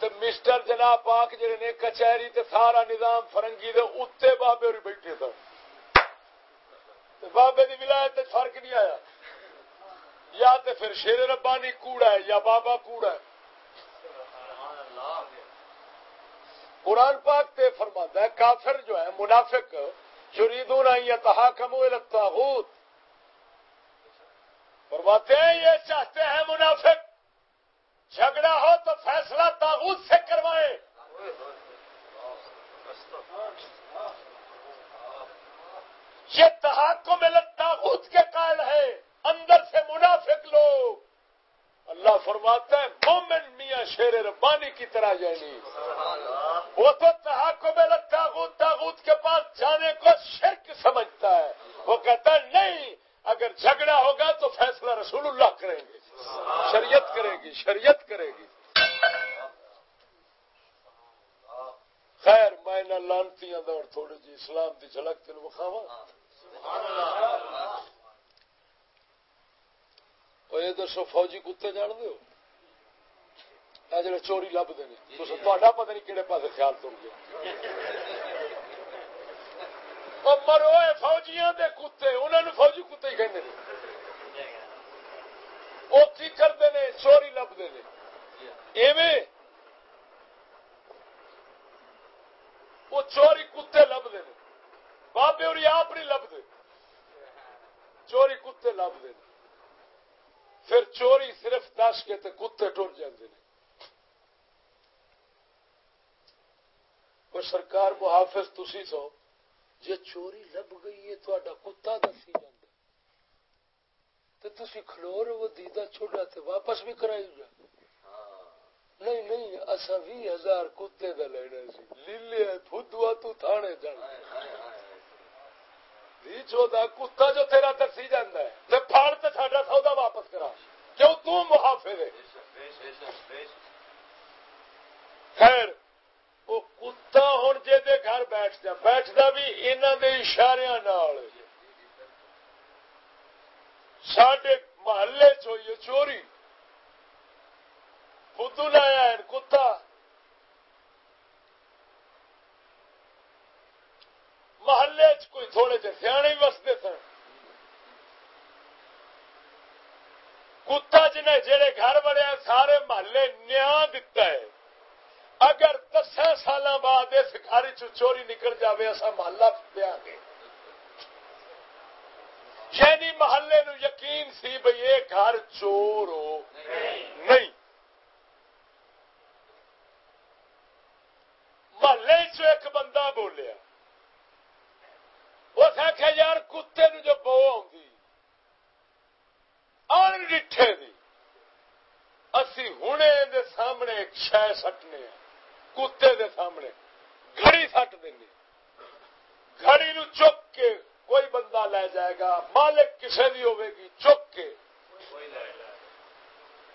تو مسٹر جناب پاک جڑے نے کچہری تے سارا نظام فرنگی دے اتنے بابے اور بیٹھے سن۔ بابے کی ولایت تے فرق نہیں آیا۔ یا تو پھر شیر ربانی کوڑا ہے یا بابا کوڑا ہے۔ قرآن پاک تے فرماتا ہے، کافر جو ہے، منافق شریدون یا تہا کمو لگتا فرماتے ہیں، یہ چاہتے ہیں منافق۔ جھگڑا ہو تو فیصلہ تاغوت سے کروائیں یہ تحاق میں تاغوت کے قائل ہے۔ اندر سے منافق لوگ۔ اللہ فرماتا ہے مومن میاں شیر ربانی کی طرح یعنی۔ وہ تو تحاق میں تاغوت تاغوت کے پاس جانے کو شرک سمجھتا ہے۔ وہ کہتا ہے نہیں اگر جھگڑا ہوگا تو فیصلہ رسول اللہ کریں گے۔ شریعت کرے گی، شریعت کرے گی۔ خیر، میں نہ لانتی دور تھوڑی جی اسلام کی جھلک تین وکھاوا یہ دسو، فوجی کتے جان دو جڑے چوری لبتے ہیں تا پتہ نہیں کہڑے پاس خیال تر گیا مرو فوجیاں دے کتے انہوں نے فوجی کتے ہی کہتے ہیں وہ کی کرتے ہیں چوری لبتے ہیں ایویں وہ چوری کتے لبتے ہیں بابے اور آپ نہیں لبتے چوری کتے لبتے ہیں پھر چوری صرف دس کے تے کتے ٹر جاتے ہیں سرکار محافظ تسی سو جی چوری لب گئی ہے تا کتا دسی جانا تو تھی کھلو رہو دیدا چھوٹا تے واپس بھی کرائی جا نہیں نہیں اصا بھی ہزار کتے دا لینا سی۔ لیلے فدوا تو تھانے جانا۔ چودا کتا جو تیرا دسی جانا ہے۔ تے پھاڑ تے ساڈا سودا واپس کرا۔ کیوں تو محافظ ہے؟ خیر وہ کتا ہوں جے دے گھر بیٹھ جا بیٹھتا بھی انہوں دے اشارے نال۔ سڈے محلے چوئیے چوری، بدھو لایا کتا۔ محلے چ کوئی تھوڑے سے سیانے وستے سن۔ کتا جنہیں جہے گھر بڑے سارے محلے نیا دتا ہے۔ اگر دس سال بعد اس گھر چوری نکل جائے اصا محلہ دیا گے۔ یعنی محلے نو یقین سی بھائی یہ گھر چور ہو۔ نہیں۔ محلے چ ایک بندہ بولیا۔ اس آخیا یار، کتے نو جو بو آن ڈٹھے دی۔ اسی ہوں دے سامنے ایک شہ سٹنے کتے دے سامنے۔ گھڑی سٹ دیں گھڑی نو چک کے کوئی بندہ لے جائے گا، مالک کسے دی ہوے گی، چک کے۔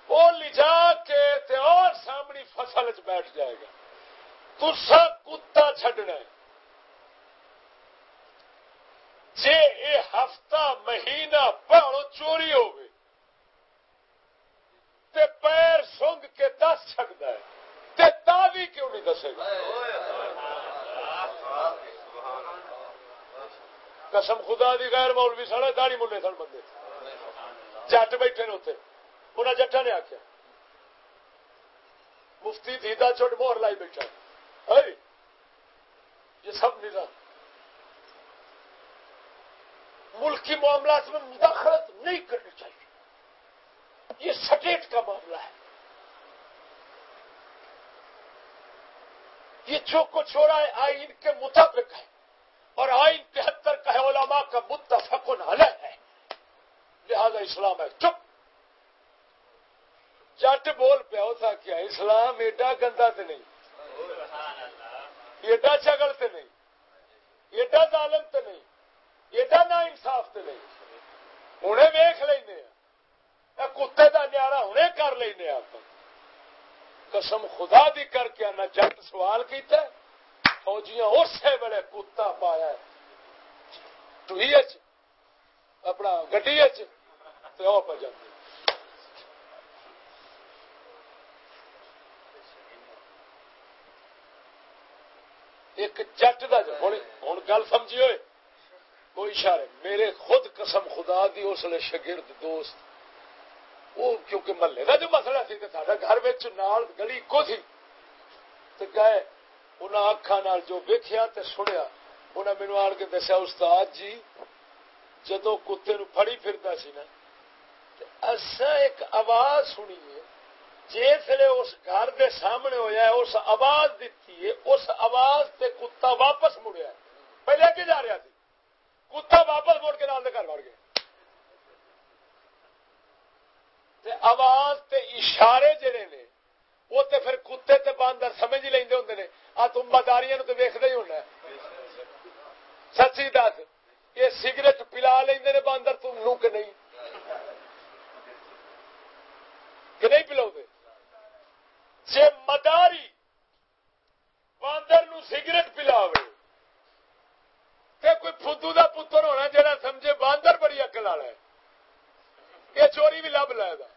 وہ لجا کے تے اور سامنی فصل چ بیٹھ جائے گا۔ تسا کتا چڈنا جی یہ ہفتہ، مہینہ پہاڑوں چوری ہوگی تے پیر سنگ کے دس چکتا ہے، تے تاوی کیوں نہیں دسے گا؟ قسم خدا دی غیر مولوی سن داڑی ملے سن بندے۔ جٹ بیٹھے نے اتنے انہیں جٹا نے آخیا مفتی دیدا چھوٹ مہر لائی بیٹھا۔ یہ سب نظام ملکی معاملات میں مداخلت نہیں کرنی چاہیے۔ یہ سٹیٹ کا معاملہ ہے۔ یہ جو کچھ ہو رہا ہے، آئین کے مطابق ہے۔ اور آئین تہتر کا ہے علماء کا متفق علیہ ہے۔ لہذا اسلام ہے۔ چپ۔ جٹ بول پیا ہوتا کیا اسلام ایڈا گندا تو نہیں۔ ایڈا چگل تو نہیں۔ ایڈا ظالم تو نہیں۔ ایڈا نا انصاف تو نہیں۔ انہیں ویخ لینا ہاں۔ کتے کا نیارا ہنے کر لینا ہاں۔ آپ قسم خدا دی کر کے نہ جٹ سوال کیتا ہے۔ فوجیاں اسی ویلے کتا پایا ٹوئی اپنا گڈی پہ ایک جٹ کا ہوں گل سمجھی ہوئے۔ کوئی اشارے، میرے خود قسم خدا دی اس لیے شگرد دوست۔ وہ کیونکہ محلے کا جو مسئلہ سی سارا گھر نال گلی کو تھی۔ تو گئے۔ انہیں اکھا جو ویکیا سنیا انہیں مینو آن کے دسیا، استاد جی جدو کتے نو فڑی پھرتا سی نا، تے اصا ایک آواز سنی ہے جسے اس گھر دے سامنے ہویا ہے، اس آواز دیتی ہے، اس آواز تے کتا واپس مڑیا ہے۔ پہلے کی جا رہا تھی کتا واپس مڑ کے نال دے گھر بڑھ گیا۔ تے آواز تے اشارے جڑے نے وہ تے پھر کتے تے باندر سمجھ ہی لیندے ہوندے نے۔ آ تم باداریاں نو تے ویکھدے ہی ہونا سچی دس، یہ سگریٹ پلا لیندے نے باندر، تم نو کہ نہیں؟ کہ نہیں پلاؤ دے جے مداری باندر نو سگریٹ پلاوے، تے کوئی فدو دا پتر ہونا جہاں سمجھے باندر بڑی اکل والا ہے۔ یہ چوری بھی لب لائے گا۔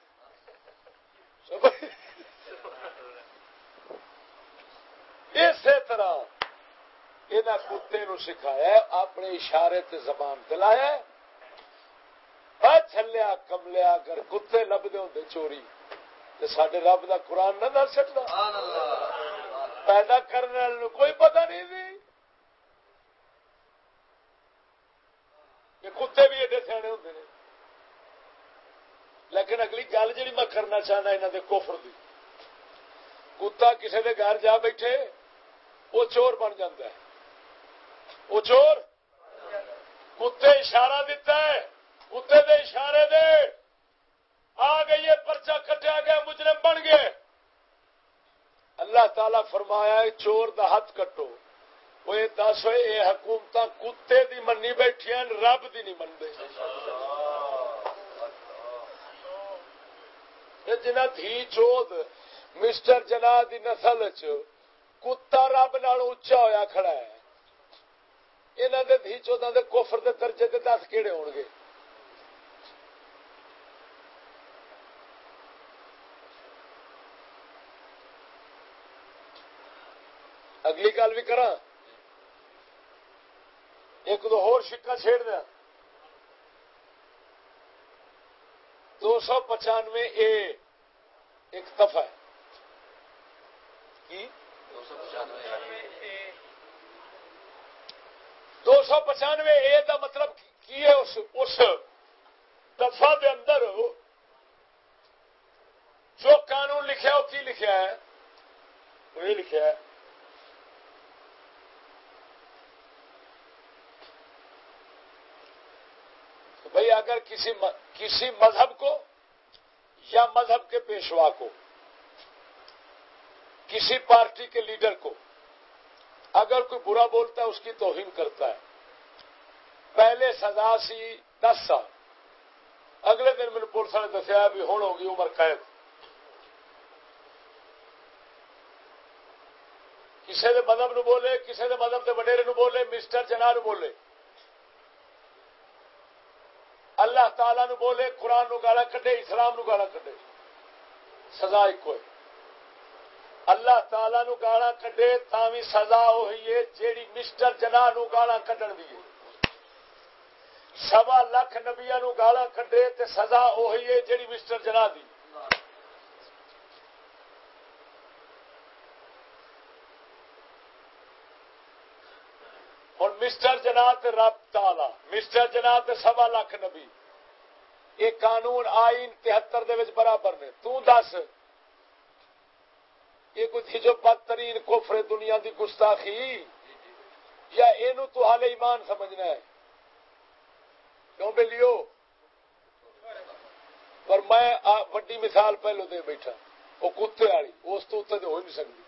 اسی طرح یہ کتے نو سکھایا، اپنے اشارے تے زبان دلایا چلیا کملیا، اگر کتے لبتے ہوں چوری سڈے رب دا قرآن نہ دس سکتا پیدا کرنے والے کوئی پتہ نہیں دی۔ کتے بھی ایڈے سیانے ہوں لیکن اگلی گل جی میں کرنا چاہنا یہاں کے کوفر دی۔ کتا کسی کے گھر جا بیٹھے۔ وہ چور بن جاتا ہے۔ وہ چور کتے اشارہ دیتا ہے۔ کتے دے اشارے دے۔ آ گئی پرچا کٹیا گیا، مجرم بن گئے۔ اللہ تعالی فرمایا چور دا ہاتھ کٹو۔ وہ دس ہوئے یہ حکومت کتے دی منی بیٹھی رب دی نہیں منگے جنا تھی چوت مسٹر جنا دی نسل چ کتا رب نال اچا ہوا کھڑا ہے۔ یہاں کے دھی چوتھا دے کوفر دے درجے دے دس کہڑے ہو گے۔ اگلی گل بھی کرا ایک دو ہور شکا چھیڑ دیا دو سو پچانوے اے ایک دفعہ دو سو پچانوے اے دا مطلب کی ہے اس اس دفعہ دے اندر جو قانون لکھا وہ کی لکھا ہے؟ وہ یہ لکھا ہے۔ بھائی اگر کسی کسی مذہب کو یا مذہب کے پیشوا کو کسی پارٹی کے لیڈر کو اگر کوئی برا بولتا ہے، اس کی توہین کرتا ہے۔ پہلے سزا سی دس سال۔ اگلے دن میرے پولیس نے دسیا بھی ہوں ہوگی عمر قید۔ کسی نے مذہب نو بولے کسی نے مذہب کے وڈیرے نو بولے، مسٹر جنا نو بولے۔ اللہ تعالی نو بولے، قرآن نو گالا کڈے، اسلام نو گالا کڈے۔ سزا ایک اللہ تعالی نو گالا کڈے تھی سزا ہوئی ہے، جیڑی مسٹر جنا نو گالا کڈن دی سوا لکھ نبیا نو گالا کڈے تے سزا ہوئی ہے جیڑی مسٹر جنا دی۔ مسٹر جنا رب تالا مسٹر جنا سوا لاکھ نبی۔ یہ قانون آئین تہتر برابر نے۔ تس یہ کچھ جو بدترین کوفر دنیا دی گستاخی یا یہ تو حال ایمان سمجھنا ہے؟ کیوں بے لیو؟ پر میں وڈی مثال پہلو دے بیٹھا۔ وہ کتے والی، اس تو اتنے تو ہو نہیں سکتی۔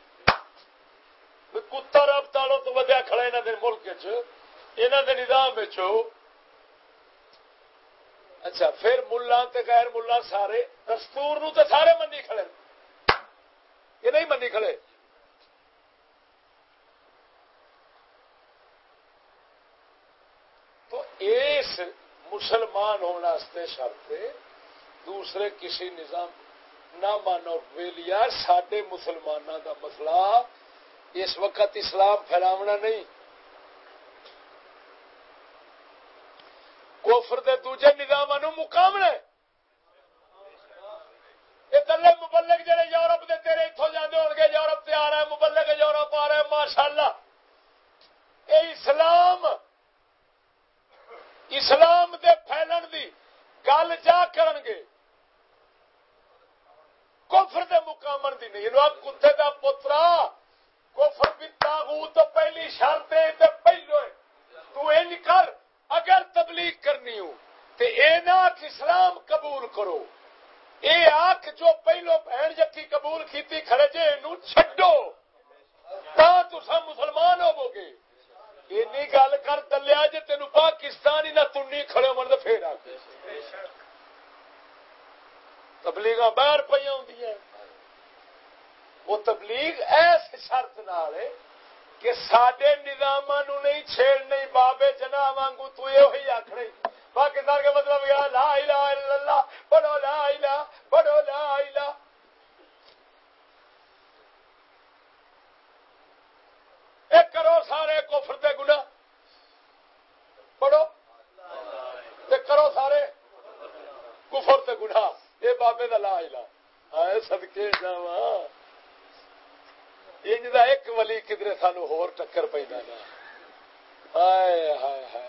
کتا رب تالو تو ودیا کھڑا یہاں دے ملک یہاں دے نظام اچھا پھر ملا غیر ملا سارے دستور نو تو سارے منی کھڑے۔ یہ نہیں منی کھڑے۔ تو اس مسلمان ہونے شرط دوسرے کسی نظام نہ مانو۔ ویلیا سڈے مسلمانوں کا مسئلہ اس وقت اسلام پھیلاونا نہیں۔ کوفر دے دوجے نظام مقامنا یہ کلے مبلک جڑے یورپ دے تیرے اتوں جانے ہو گے، یورپ سے آ رہا ہے مبلک، یورپ آ رہا ہے ماشاء اللہ یہ اسلام اسلام دے پھیلن دی گل جا کرن گے۔ کفر دے مقامن دی نہیں۔ کتے دا پترا، کفر بھی تاغوت پہلی شرط ہے پہلو ہے۔ تو انج کر، اگر تبلیغ کرنی ہو تو اے نہ اسلام قبول کرو۔ اے آخ جو پہلو بہن جکی قبول کیتی کھڑے جے نو چھڈو۔ تا تسا مسلمان ہوو گے اینی گل کر دلیا جے تینو پاکستان ہی نہ تنی کھڑے من پھر آ تبلیغ باہر پہ آدی وہ تبلیغ ایس شرط نال کہ سڈے نظام نہیں چھیڑ نہیں بابے جنا وانگو تو یہ آخر پاکستان کا مطلب کیا لا الہ الا اللہ، پڑھو لا الہ، پڑھو لا الہ۔ ایک کرو سارے کفر تے گناہ۔ پڑھو۔ کرو سارے کفر تے گناہ۔ یہ بابے دا لا الہ۔ آئے صدقے جاواں۔ انج دا ایک ولی کدھر سانو ہور ٹکر پیندا نا ہائے ہائے ہائے۔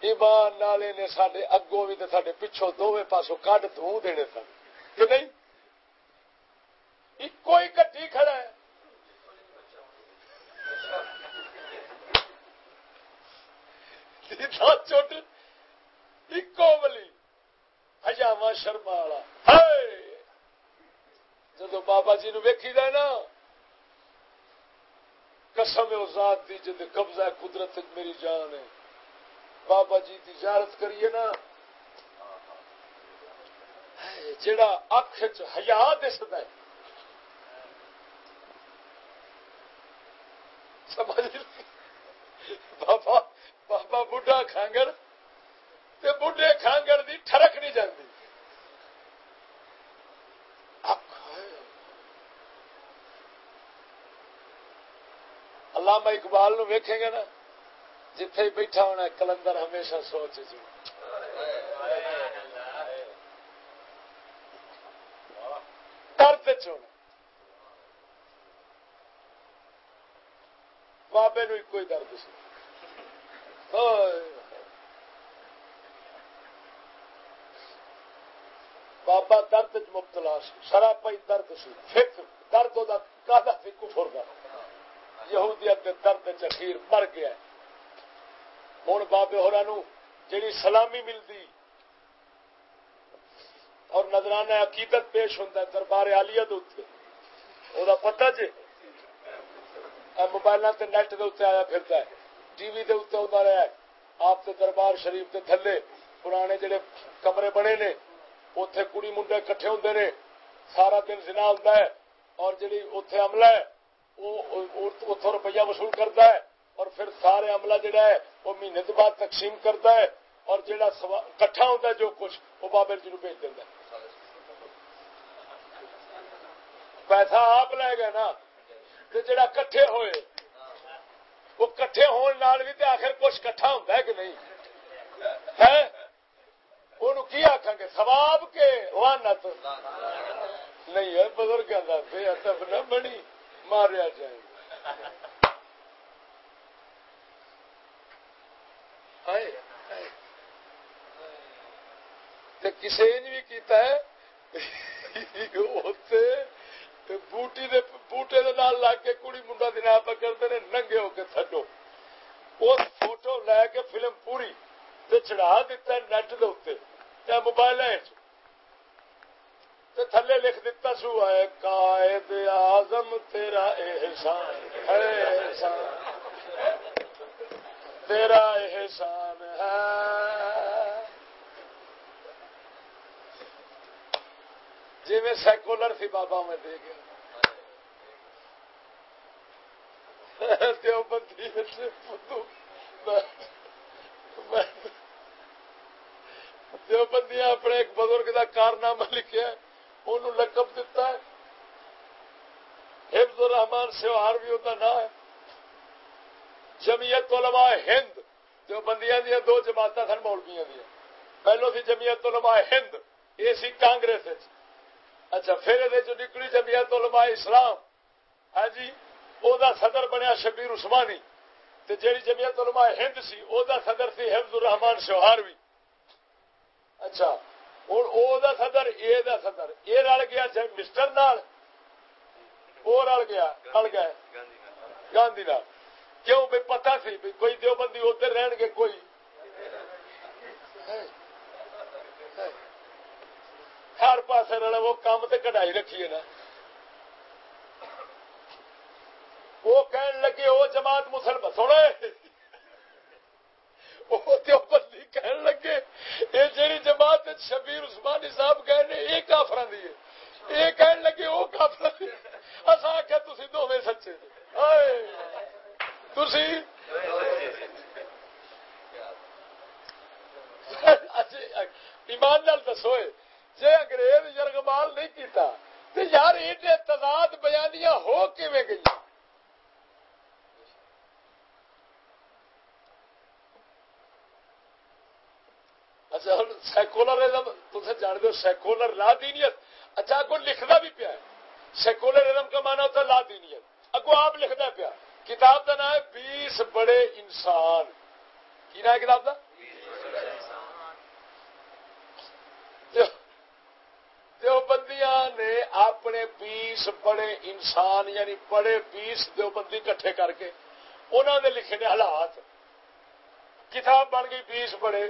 ایمان نالے نے سڈے اگوں بھی سڈے پچھوں دونوں پاسوں کڈ دوں دینے سن، کہ نہیں؟ ایک ہی کٹی کھڑا ہے۔ چوٹ ایکو بلی ہجاوا شرما والا۔ جدو بابا جی نو ویکھی دا نا، قسم ذات دی جد قبضہ قدرت میری جان ہے۔ بابا جی کی زیارت کریے نا۔ جڑا اکھ چیا دسد بابا بابا بڈھا کانگڑ بڈھے کانگڑ دی ٹرک نہیں جاتی علامہ اقبال نو ویکھیں گے نا۔ جتھے بیٹھا ہونا کلندر ہمیشہ سوچ جو جی۔ درد چونا بابے نو کوئی درد سی بابا درد مبتلا سی سراپائی درد سی فکر درد کا کفر کا یہودیت درد چخیر مر گیا ہے۔ ہوں بابے ہورا جیڑی سلامی ملتی اور نظرانہ عقیدت پیش ہوتا ہے دربار آلیا وہ پتا جی موبائل نیٹ دے اتنے آیا پھرتا ہے ٹی وی دے اتنے آتا رہا ہے آپ کے دربار شریف کے تھلے پرانے جڑے کمرے بنے نے اتے کڑی منڈے کٹھے ہوں نے سارا دن زنا ہوتا ہے اور جی اتے عملہ ہے وہ اتوں روپیہ وصول کرتا ہے اور پھر سارے عملہ جڑا ہے وہ مہینے کے بعد تقسیم کرتا ہے اور جڑا کٹھا ہوتا ہے جو کچھ، وہ بابر جی بھیج دینا پیسہ آپ لے گا نا تو جڑا کٹھے ہوئے، وہ کٹھے ہونے بھی تو آخر کچھ کٹھا ہوتا ہے کہ نہیں؟ ہے؟ وہ کی آخان گے؟ سواب کے وانت نہیں ہے، بزرگ بے ادب نہ بنی، ماریا جائے۔ کسی بھی کیتا ہے؟ بوٹی دے بوٹے دے نال لگ کے کڑی منڈا دن پکڑتے ہیں ننگے ہو کے تھڈو۔ اس فوٹو لے کے فلم پوری تے چڑھا دیتا ہے نیٹ دے موبائل تے تھلے لکھ دیتا سو ہے قائد اعظم، تیرا احسان ہے، احسان تیرا احسان ہے۔ جی میں سیکولر سی بابا میں دے گیا دیوبندی اپنے ایک بزرگ کا کارنامہ لکھا انہوں لقب دتا ہے۔ حفظ الرحمان سیوہار بھی ہوتا نہ ہے۔ جمعیت علماء ہند، جو بندیاں دیا دو جماعت سن، مولویاں دیا۔ پہلو سی جمعیت علماء ہند، یہ سی کانگریس اچھا پھر یہ نکلی جمعیت علماء اسلام۔ ہے ہاں جی او دا صدر بنیا شبیر عثمانی۔ تے جیڑی جمعیت علماء ہند سی، او دا صدر سی حفظ الرحمان شوہاروی۔ اچھا ہوں او دا صدر، اے دا صدر۔ اے رل گیا مسٹر نال۔ وہ رل گیا، رل گئے۔ گاندھی نال۔ کیوں بھائی پتا سی بھی کوئی دیوبندی ادھر رہن گے، کوئی۔ ہر پاس رلا وہ کام تے کڑائی رکھیے نا۔ وہ کہن لگے وہ جماعت مسلم سوڑے وہ دیوبندی کہن لگے یہ جیڑی جماعت شبیر عثمانی صاحب کہنے یہ کافر دی یہ کہن لگے وہ کافر اصا آخیا تھی دونوں سچے۔ ایمان نال دسو جی انگریز یرغمال نہیں کیتا تو یار ایڈے تضاد بیانیاں ہو کیویں گئی اچھا سیکولرزم تم جان دو سیکولر لا دینیت اچھا اگو لکھنا بھی پیا ہے سیکولرزم کا مانا ہوتا ہے لا دینیت اگو آپ لکھنا پیا ہے کتاب کا نام ہے بیس بڑے انسان۔ کی نام ہے کتاب کا دیوبندیاں نے اپنے بیس بڑے انسان یعنی بڑے بیس دیوبندی کٹھے کر کے انہوں نے لکھے نے حالات۔ کتاب بن گئی بیس بڑے۔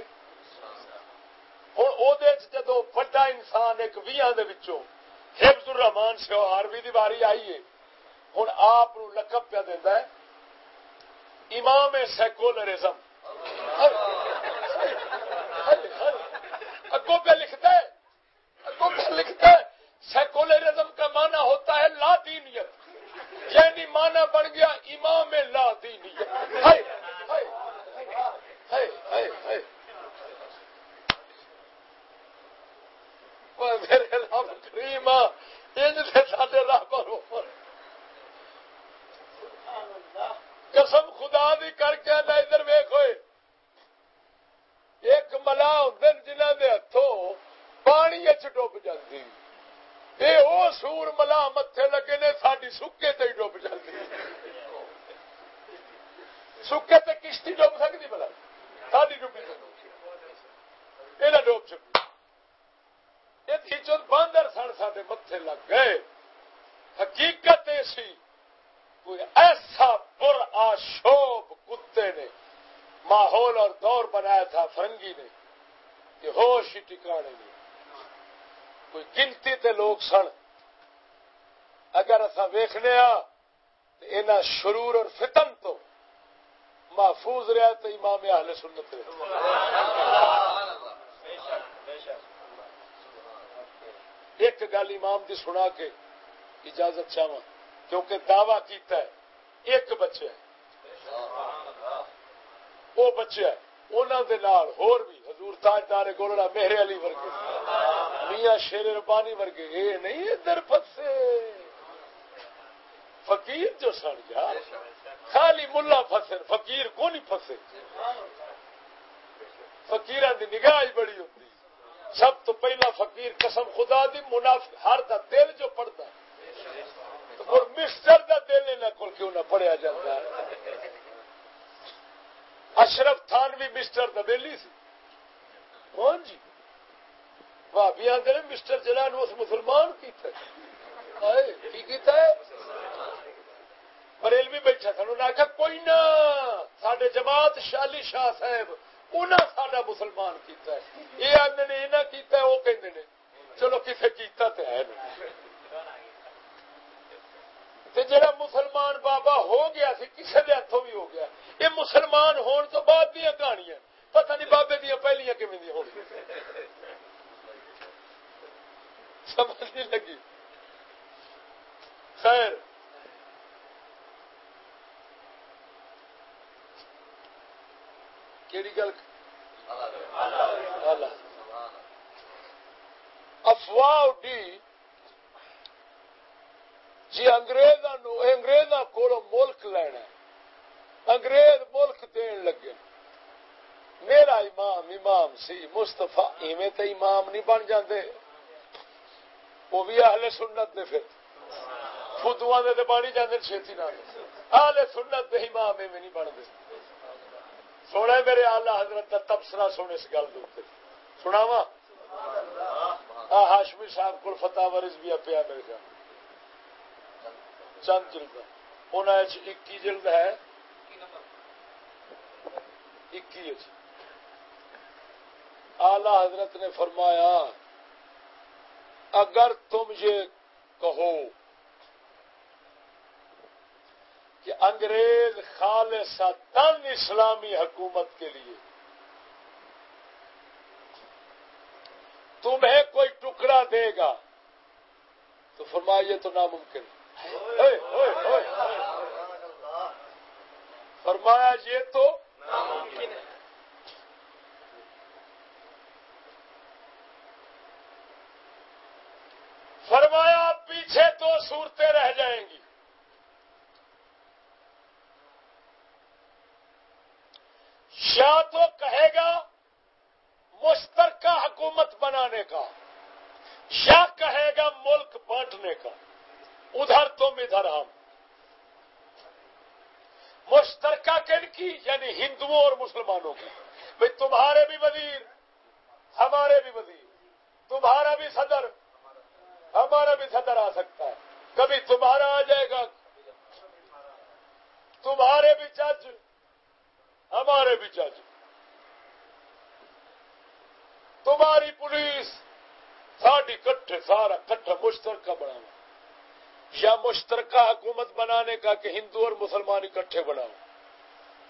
ہوں وہ جدو بڑا انسان ایک ویاں حفظ الرحمان سے آروی دی باری آئی ہے۔ ہوں آپ لقب پہ دینا ہے۔ امام سیکولرزم۔ اگوں پہ لکھتا ہے اگو پہ لکھتا ہے سیکولرزم کا معنی ہوتا ہے لا دینیت یعنی معنی بن گیا امام لا دینیت میرے رب کریم ان سے سارے راہ پر قسم خدا دی کر کے ادھر ویخ ہوئے ایک ملا ہوں جنہ دے ہاتھوں پانی ڈب جاتی یہ وہ سور ملا متے لگے نے ساری سکے تے ڈب جاتی سکے تے کشتی ڈب سکتی بلا ساری ڈبی یہ ڈب چکی یہ باندر سن سارے متے لگ گئے حقیقت سی کوئی ایسا پر آشوب کتے نے ماحول اور دور بنایا تھا فرنگی نے کہ ہوش ہی ٹکانے نہیں کوئی گنتی تے لوگ سن۔ اگر اصا ویخنے تو شرور اور فتن تو محفوظ رہا تو امام اہل سنت رہا ایک گل امام دی سنا کے اجازت چاہوں کیونکہ دعوی کیتا ہے، ایک بچہ ہے۔ وہ بچہ ہے انہوں دے نال ہور بھی، حضور تاجدار گولڑا میرے علی ورگے۔ میاں شیر ربانی ورگے، اے نہیں ادھر پھسے فقیر جو سڑ گیا خالی ملا پھسے، فقیر کو نہیں پھسے۔ فقیران دی نگاہ بڑی ہوتی۔ سب تو پہلا فقیر قسم خدا دی منافع ہر دا دل جو پڑتا اور مسٹر کا دل نہ کول کیوں نہ پڑھیا جاتا اشرف تھان بھی مسٹر کا دلی سی۔ کون جی؟ بھابی آدھے مسٹر جلان اس مسلمان کی کیتا ہے؟ بریل بھی بیٹھا تھا، انہوں نے آخیا کوئی نہ سڈے جماعت شالی شاہ صاحب انہیں سڈا مسلمان کیتا ہے۔ یہ آدھے نے یہ کیتا ہے، وہ کہ چلو کسے کیتا تو ہے جڑا مسلمان بابا ہو گیا سی کسی کے ہاتھوں بھی ہو گیا۔ یہ مسلمان ہون تو بعد دیا کہانیاں، پتہ نہیں بابے دیا پہلیاں کمی ہو سمجھ نہیں لگی۔ خیر۔ کیڑی گل؟ افواہ اڈی۔ جی اگریزاں اگریزاں کو ملک لینا انگریز ملک دین لگے۔ میرا امام امام سی مستفا ایویں تو امام نہیں بن جاندے۔ وہ بھی اہل سنت دے پھر۔ فدو دے بانی جاندے چھتی نہ اہل سنت دے امام ایویں نہیں بنتے۔ سونا میرے آلہ حضرت کا تبصرہ سونے اس گل دے سناوا ہاشمی صاحب کو فتح ورز بھی پیا میرے خیال چند جلد۔ انہیں اکی جلد ہے۔ اکی آلہ حضرت نے فرمایا اگر تم یہ کہو کہ انگریز خالص تن اسلامی حکومت کے لیے تمہیں کوئی ٹکڑا دے گا، تو فرمائیے تو ناممکن۔ فرمایا یہ تو ناممکن ہے فرمایا پیچھے دو صورتیں رہ جائیں گی۔ یا تو کہے گا مشترکہ حکومت بنانے کا، یا کہے گا ملک بانٹنے کا، ادھر تم، ادھر ہم۔ مشترکہ کن کی؟ یعنی ہندوؤں اور مسلمانوں کی۔ بھائی تمہارے بھی وزیر، ہمارے بھی وزیر، تمہارا بھی صدر ہمارا بھی صدر آ سکتا ہے۔ کبھی تمہارا آ جائے گا۔ تمہارے بھی جج۔ ہمارے بھی جج۔ تمہاری پولیس ساری کٹھے، سارا کٹھا مشترکہ بنانا یا مشترکہ حکومت بنانے کا کہ ہندو اور مسلمان اکٹھے بناؤ۔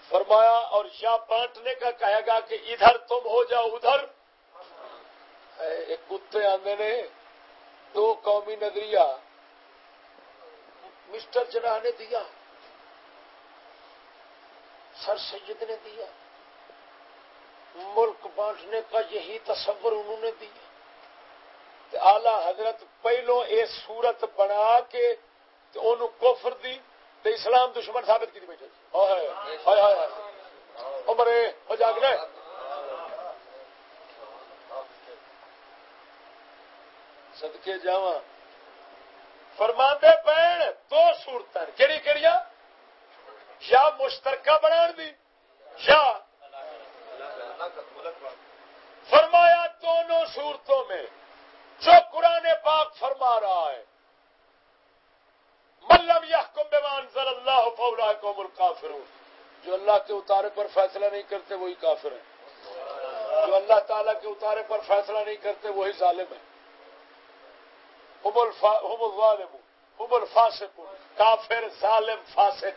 فرمایا، اور یا بانٹنے کا کہے گا کہ ادھر تم ہو جاؤ، ادھر۔ ایک کتے آدھے نے دو قومی نظریہ مسٹر جناح نے دیا، سر سید نے دیا، ملک بانٹنے کا یہی تصور انہوں نے دیا۔ آلہ حضرت پہلو یہ سورت بنا کے کوفر دی تے اسلام دشمن ثابت کی بیٹھے۔ مرے ہو جاگ رہے۔ سدکے جا فرماندے پین دو سورت کہڑی کہڑی یا مشترکہ بنا دی، یا فرمایا دونوں صورتوں میں جو قرآن پاک فرما رہا ہے۔ ملم یا کمبان ضل اللہ فولا کو کافر جو اللہ کے اتارے پر فیصلہ نہیں کرتے، وہی کافر ہے جو اللہ تعالیٰ کے اتارے پر فیصلہ نہیں کرتے، وہی ظالم ہے حب الفاسق کافر، ظالم، فاسق،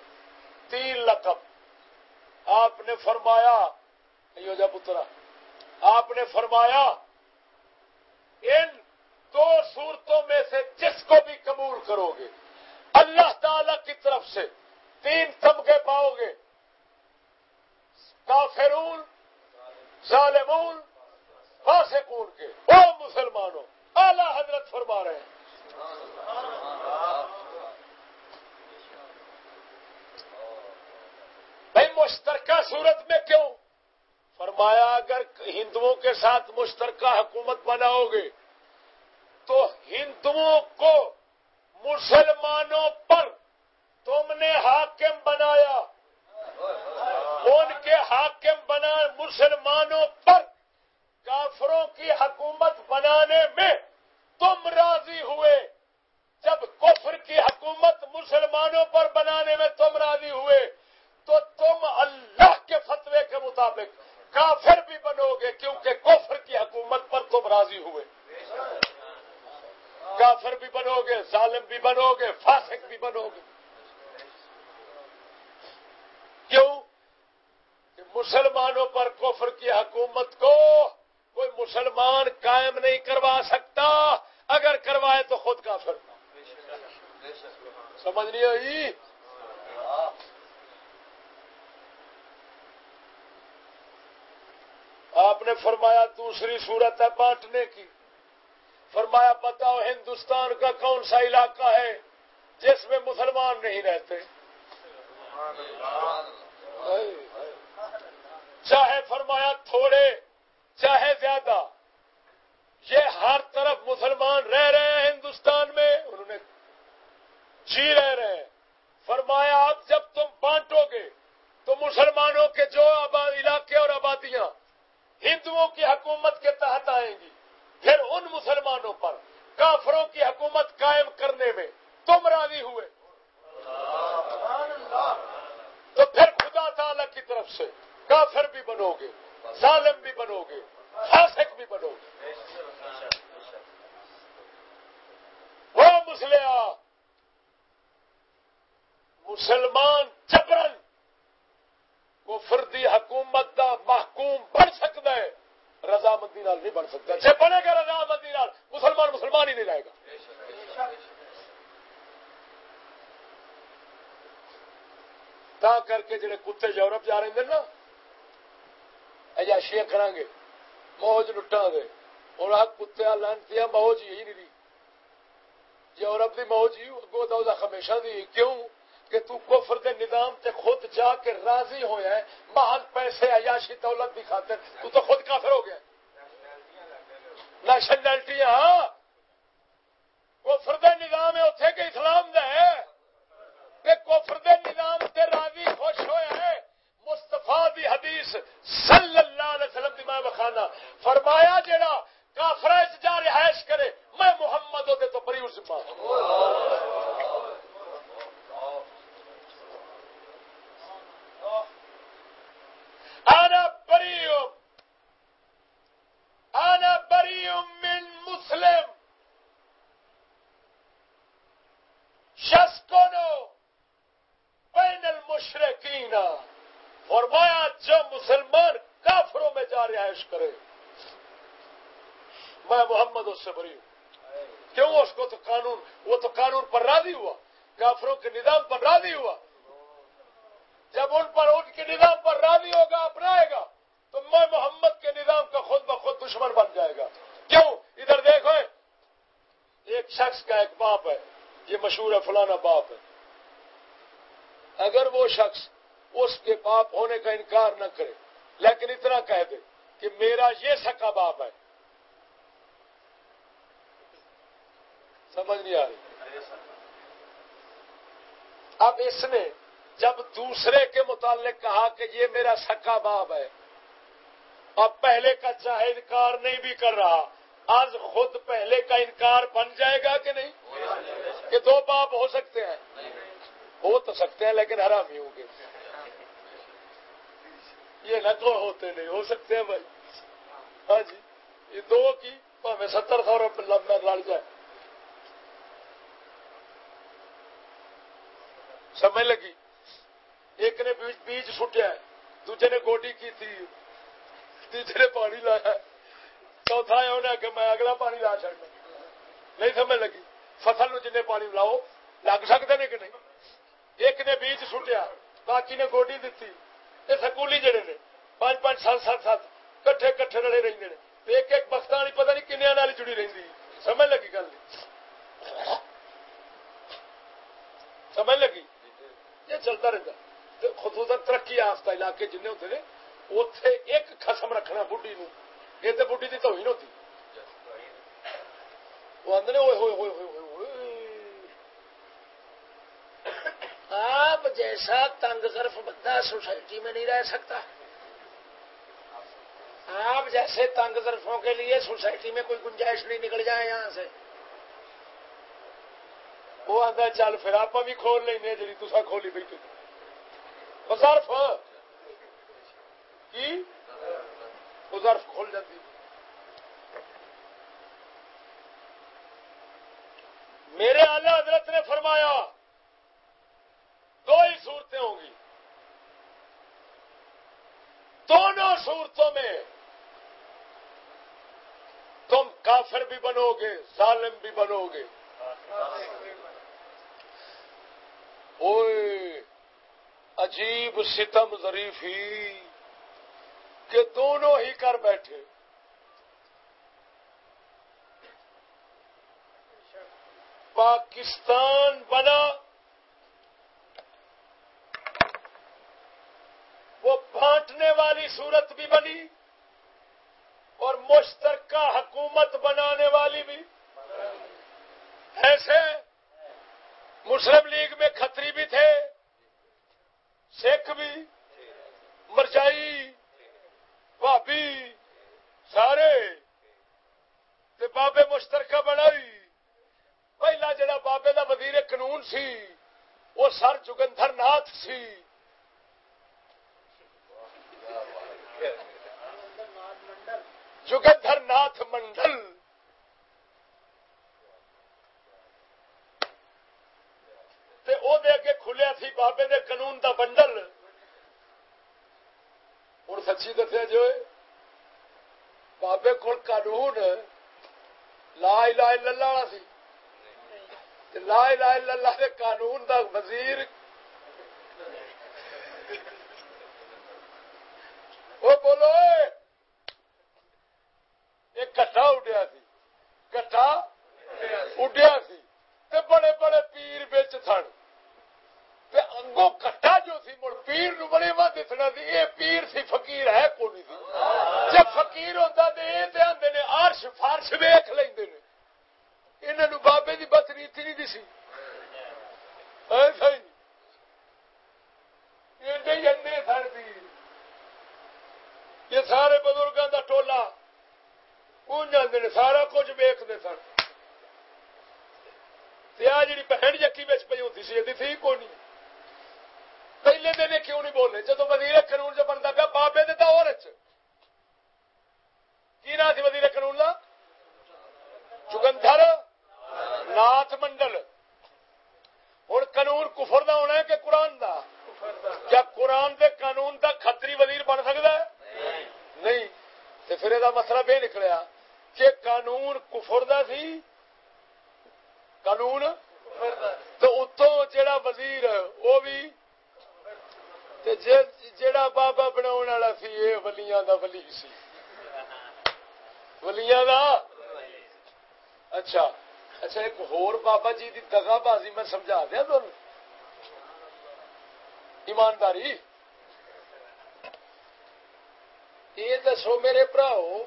تین لقب۔ آپ نے فرمایا نہیں جا پترا، آپ نے فرمایا، ان دو صورتوں میں سے جس کو بھی قبول کرو گے، اللہ تعالی کی طرف سے تین طبقے پاؤ گے۔ کافرون، ظالمون، فاسقون کے۔ وہ مسلمانوں اعلی حضرت فرما رہے ہیں۔ بھائی مشترکہ صورت میں کیوں؟ فرمایا اگر ہندوؤں کے ساتھ مشترکہ حکومت بناؤ گے تو ہندوؤں کو مسلمانوں پر تم نے حاکم بنایا۔ ان کے حاکم بنا مسلمانوں پر کافروں کی حکومت بنانے میں تم راضی ہوئے۔ جب کفر کی حکومت مسلمانوں پر بنانے میں تم راضی ہوئے، تو تم اللہ کے فتوے کے مطابق کافر بھی بنو گے کیونکہ کفر کی حکومت پر تم راضی ہوئے۔ کافر بھی بنو گے، ظالم بھی بنو گے، فاسق بھی بنو گے۔ کیوں؟ کہ مسلمانوں پر کفر کی حکومت کو کوئی مسلمان قائم نہیں کروا سکتا، اگر کروائے تو خود کافر۔ سمجھ نہیں آئی؟ آپ نے فرمایا دوسری صورت ہے بانٹنے کی۔ فرمایا بتاؤ ہندوستان کا کون سا علاقہ ہے جس میں مسلمان نہیں رہتے؟ چاہے فرمایا تھوڑے چاہے زیادہ یہ ہر طرف مسلمان رہ رہے ہیں ہندوستان میں، انہوں نے جی رہ رہے ہیں۔ فرمایا، اب جب تم بانٹو گے تو مسلمانوں کے جو علاقے اور آبادیاں ہندوؤں کی حکومت کے تحت آئیں گی، پھر ان مسلمانوں پر، کافروں کی حکومت قائم کرنے میں تم راضی ہوئے۔ تو پھر خدا تعالی کی طرف سے کافر بھی بنو گے۔ ظالم بھی بنو گے، فاسق بھی بنو گے۔ وہ مسلیا مسلمان جبرن کو فردی حکومت کا محکوم بن سکتا ہے، رضامندی نہیں بن سکتا۔ جی بنے گا رضامندی مسلمان مسلمان ہی نہیں رہے گا۔ تا کر کے جڑے کتے یورپ جا رہے ہیں نا ایاشیاں کریں گے موج لٹا دے اور آ کتے لانتی موج ہی نہیں جی یورپ کی موج ہی اگو تو ہمیشہ دی کیوں کہ تو کفر دے نظام تے خود جا کے راضی ہویا ہے محل پیسے عیاشی دولت دی خاطر تو تو خود کافر ہو گیا نیشنلٹی ہاں کفر دے نظام ہے اتنے کہ اسلام دا ہے کہ کفر دے نظام تے راضی خوش ہویا ہے مستفا دی حدیث صلی اللہ علیہ وسلم دی میں بخانا فرمایا جیڑا کافر جا رہائش کرے، میں محمد ہوتے تو بری اس انا بری انا بری من مسلم شس کو بین المشرقین اور مایا جو مسلمان کافروں میں جا رہائش کرے۔ میں محمد اس سے بری ہوں۔ کیوں؟ اس کو تو قانون، وہ تو قانون پر راضی ہوا۔ کافروں کے نظام پر راضی ہوا۔ جب ان پر، ان کے نظام پر راضی ہوگا، اپنائے گا، تو میں محمد کے نظام کا خود بخود دشمن بن جائے گا۔ کیوں؟ ادھر دیکھو۔ ایک شخص کا ایک باپ ہے۔ یہ مشہور ہے، فلانا باپ ہے۔ اگر وہ شخص اس کے باپ ہونے کا انکار نہ کرے، لیکن اتنا کہہ دے۔ کہ میرا یہ سکا باپ ہے۔ سمجھ نہیں آ رہی۔ اب اس نے جب دوسرے کے متعلق کہا کہ یہ میرا سکا باپ ہے، اب پہلے کا چاہے انکار نہیں بھی کر رہا، آج خود پہلے کا انکار بن جائے گا کہ نہیں؟ کہ دو باپ ہو سکتے ہیں۔ ہو تو سکتے ہیں، لیکن حرامی ہوں گے۔ یہ نہ تو ہوتے نہیں، ہو سکتے ہیں بھائی۔ ہاں جی یہ دو کی ہمیں ستر سو روپئے لڑ جائے۔ سمجھ لگی؟ ایک نے بیج سٹیا دوجے نے گوڈی کی تھی۔ تیسرے نے پانی لایا چوتھا انہیں کہ میں اگلا پانی لا چڑنا نہیں سمجھ لگی؟ فصل نو جن پانی لاؤ، لگ سکتے ہیں کہ نہیں؟ ایک نے بیج سٹیا، باقی نے گوڈی دیتی۔ یہ سکولی جڑے نے پانچ پانچ سات سات سات کٹھے کٹھے رڑے رہتے ہیں ایک ایک بخت والی پتا نہیں کنیا نال جڑی رہی سمجھ لگی گل سمجھ لگی یہ چلتا رہتا خصوصاً ترقی یافتہ علاقے جن ہوتے ہیں اتے ایک خسم رکھنا بڑھی نو یہ تو بڑھی کی توہین ہوتی وہ آدھے ہوئے ہوئے ہوئے ہوئے ہوئے آپ جیسا تنگ ظرف بندہ سوسائٹی میں نہیں رہ سکتا۔ آپ جیسے تنگ ظرفوں کے لیے سوسائٹی میں کوئی گنجائش نہیں نکل جائے یہاں سے۔ وہ آتا چل پھر آپ بھی کھول لیں جی تصا کھولی بیٹھے۔ ظرف۔ کی؟ ظرف کھول جاتی۔ میرے اعلی حضرت نے فرمایا دو ہی صورتیں ہوں گی۔ دونوں صورتوں میں تم کافر بھی بنو گے، ظالم بھی بنو گے۔ اوئے عجیب ستم ظریف ہی کہ دونوں ہی کر بیٹھے۔ پاکستان بنا میں سمجھا دیا تو ایمانداری۔ یہ دسو میرے براؤ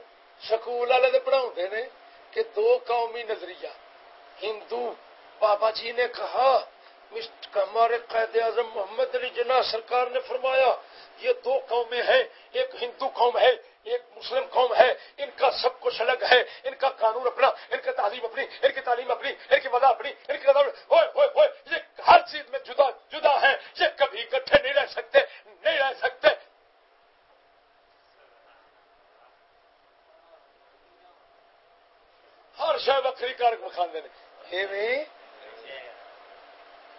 سکول والے پڑھاؤ نے کہ دو قومی نظریہ، ہندو۔ بابا جی نے کہا ہمارے قید اعظم محمد علی جناح سرکار نے فرمایا، یہ دو قومیں ہیں، ایک ہندو قوم ہے ایک مسلم قوم ہے، ان کا سب کچھ الگ ہے، ان کا قانون اپنا، ان کا تعلیم اپنی، ان کی تعلیم اپنی، ان کی وضع اپنی، ان کی ہوئے ہوئے ہوئے، یہ ہر چیز میں جدا جدا ہے، یہ کبھی اکٹھے نہیں رہ سکتے، نہیں رہ سکتے۔ ہر شہ وکری کر کھانے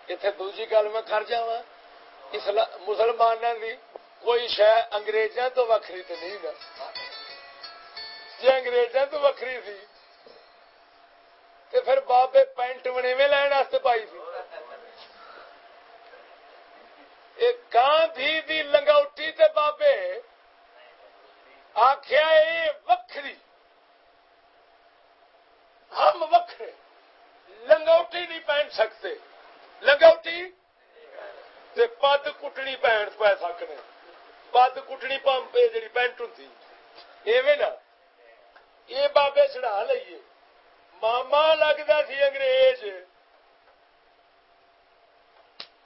اتنے دوجی گل میں کر جا مسلمان کی کوئی شہ اگریزاں تو وکری تو نہیں نا۔ جی اگریزاں تو وکری سی تو پھر بابے پینٹ بنے میں لین واسطے پائی سی۔ گاندھی دی لنگوٹی تے بابے آخیا وکری ہم وکھرے، لنگوٹی نہیں پہن سکتے۔ لنگوٹی پد کٹنی پہن پی سکنے۔ پد کٹنی پمپ جی پینٹ ہوں ایویں نا یہ بابے چڑھا لیے ماما لگتا سی انگریز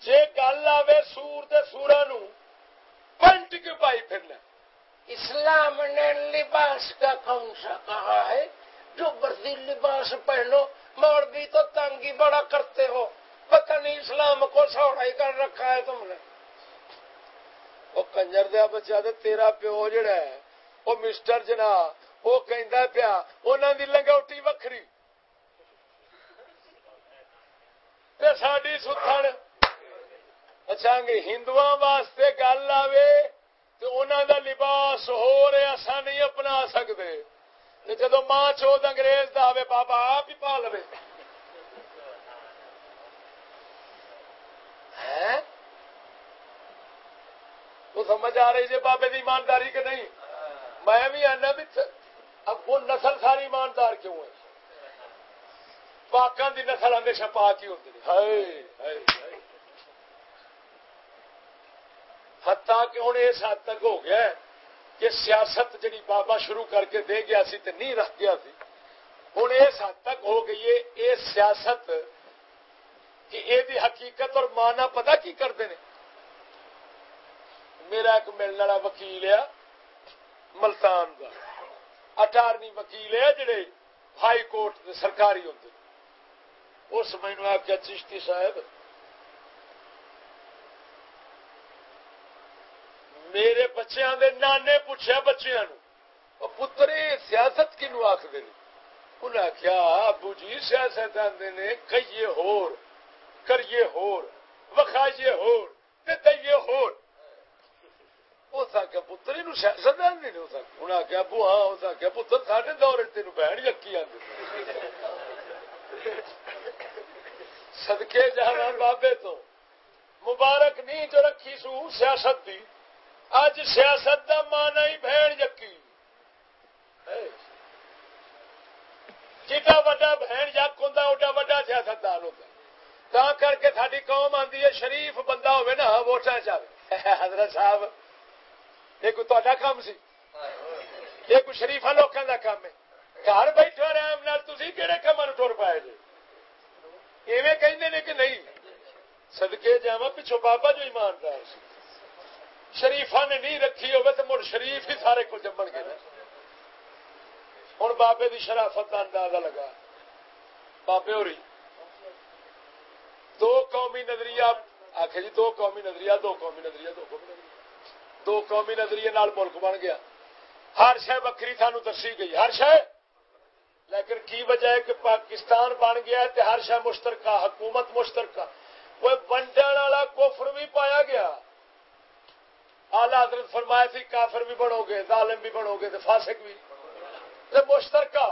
جی گل آئے سور سورا نو پینٹ کیوں پائی پھرنا اسلام نے لباس کا کون سا کہا ہے جو برزی لباس پہنو مولوی تو تنگی بڑا کرتے ہو پتہ نہیں اسلام کو سوڑا ہی کر رکھا ہے تم نے وہ کنجر دیا بچہ دے تیرا پیو جڑا ہے وہ مسٹر جنا وہ کہندا پیا، انہاں دی لنگوٹی وکھری۔ تے ساڈی ستھن۔ اچھا گے ہندوؤں واسطے گل آوے تے انہاں دا لباس ہو رہے اساں نہیں اپنا سکدے۔ جدو ماں چوت انگریز دا آوے، بابا آپ ہی پا لو ہاں؟ تو سمجھ آ رہی جی بابے کی ایمانداری کہ نہیں؟ میں بھی آنا بھی اب وہ نسل ساری ایماندار کیوں ہے؟ پاکوں کی نسل ہمیشہ پاک ہی ہوتی ہتا کہ ہوں اس حد تک ہو گیا کہ سیاست جڑی بابا شروع کر کے دے گیا سی تے نہیں رکھ گیا سی ہوں اس حد تک ہو گئی ہے، یہ سیاست کہ یہ حقیقت اور مانا پتا کی کرتے ہیں میرا ایک ملنے والا وکیل ہے، ملتان کا اٹارنی وکیل ہے جڑے ہائی کورٹ سرکاری ہوتے اس مینو آخیا چشتی صاحب، میرے بچیاں دے نانے پوچھا بچیاں نو پترے، سیاست کنو آخر انہیں آخیا ابو جی سیاست آدھے نے، کئیے ہور، کریے ہور، وکھائیے ہور دئیے ہور۔ اس آخیا پتر یہ سیاست آدھے انہیں آخیا ابو ہاں اس آخیا پتر سارے دور تین بہن یقی آدھے سدکے جانا بابے تو مبارک نہیں جو رکھی سو سیاست دی اج سیاست دا مانا ہی بہن یقی جا وا بہن یق ہوں اڈا وا سیاست دان ہوتا تا کر کے ساری قوم آتی ہے شریف بندہ ہوئے نا ووٹا چاہے حضرت صاحب یہ کوئی تا کام سی۔ یہ کوئی شریفا لوگوں کا کام ہے۔ گھر بیٹھے آرام تھی کہڑے کام ٹر پائے جی ایویں کہ نہیں سدکے جا پچھو بابا جو ایماندار سی شریفا نے نہیں رکھی ہوگی تو مڑ شریف ہی سارے کو جمن گئے۔ ہوں بابے کی شرافت کا اندازہ لگا۔ بابے ہو دو قومی نظریہ آخ جی دو قومی نظریہ، دو قومی نظریہ، دو قومی نظریہ۔ دو قومی نظریے نال ملک بن گیا ہر شہ بکری سانو دسی گئی ہر شہ لیکن کی وجہ ہے کہ پاکستان بن گیا ہے ہر شہ مشترکہ حکومت مشترکہ وہ بنڈن والا کوفر بھی پایا گیا آلہ حضرت فرمایا تھی کافر بھی بنو گے ظالم بھی بنو گے فاسق بھی تے مشترکہ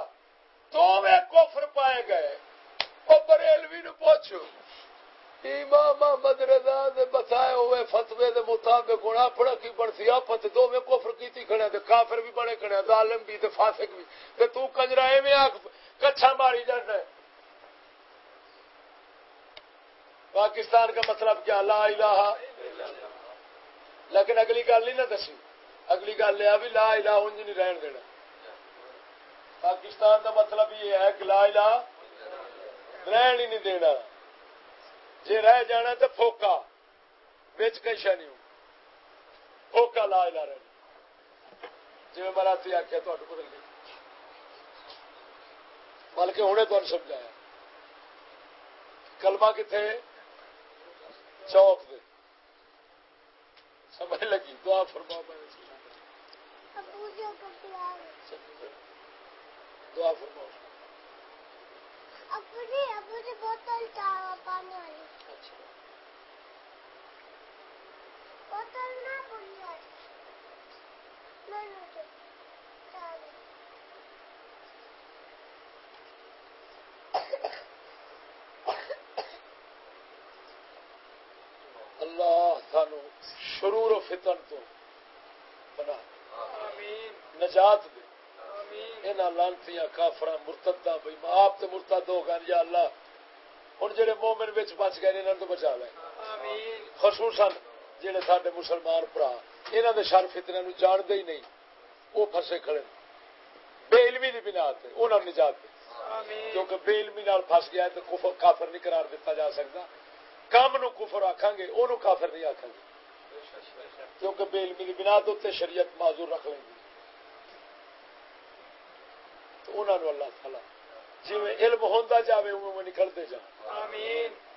تو میں کوفر پائے گئے وہ بریلوی نو پوچھو امام محمد رضا دے بتائے ہوئے فتوے دے مطابق ہونا اپنا کی بنتی آفت دو میں کفر کیتی کھڑے تے کافر بھی بنے کھڑے ظالم بھی، تے فاسق بھی۔ تے تو کنجرا میں آ کچھا ماری جانا ہے۔ پاکستان کا مطلب کیا؟ لا الہ لیکن اگلی گل نہیں نہ دسی۔ اگلی گل یہ بھی لا الہ انج نہیں رہن دینا۔ پاکستان کا مطلب یہ ہے کہ لا الہ رہن ہی نہیں دینا۔ جی رہ جانا تو فوکا بچ کشا نہیں فوکا لا الہ رہنا جی میں مراسی آخیا تو بدل گئی۔ بلکہ ہوں تمہیں سمجھایا کلمہ کتنے چوک دے۔ سمجھ لگی؟ دعا فرما دعا بوتل پانی والی بوتل نہ اللہ سانو شرور و فتن تو بنا۔ نجات دے۔ لانتی کافر مرتدہ بھائی آپ تو مرتد ہو گئے یا اللہ۔ ہوں جہے مومن بچ بچ گئے انہوں تو بچا لے خصوصاً جہے سارے مسلمان برا یہاں کے شر فتنے جانتے ہی نہیں وہ فسے کھڑے بے علمی کی بنا انہوں نے نجات دے۔ کیونکہ بے علمی فس گیا تو کافر نہیں قرار دیتا جا سکتا۔ کام نو کفر آخان گے وہ کافر نہیں آخان گے۔ کیونکہ بے علمی کی بنا تو شریعت معذور رکھ لیں گے انہوں اللہ تعالی جی علم ہوتا جائے وہ نکلتے جان آمین۔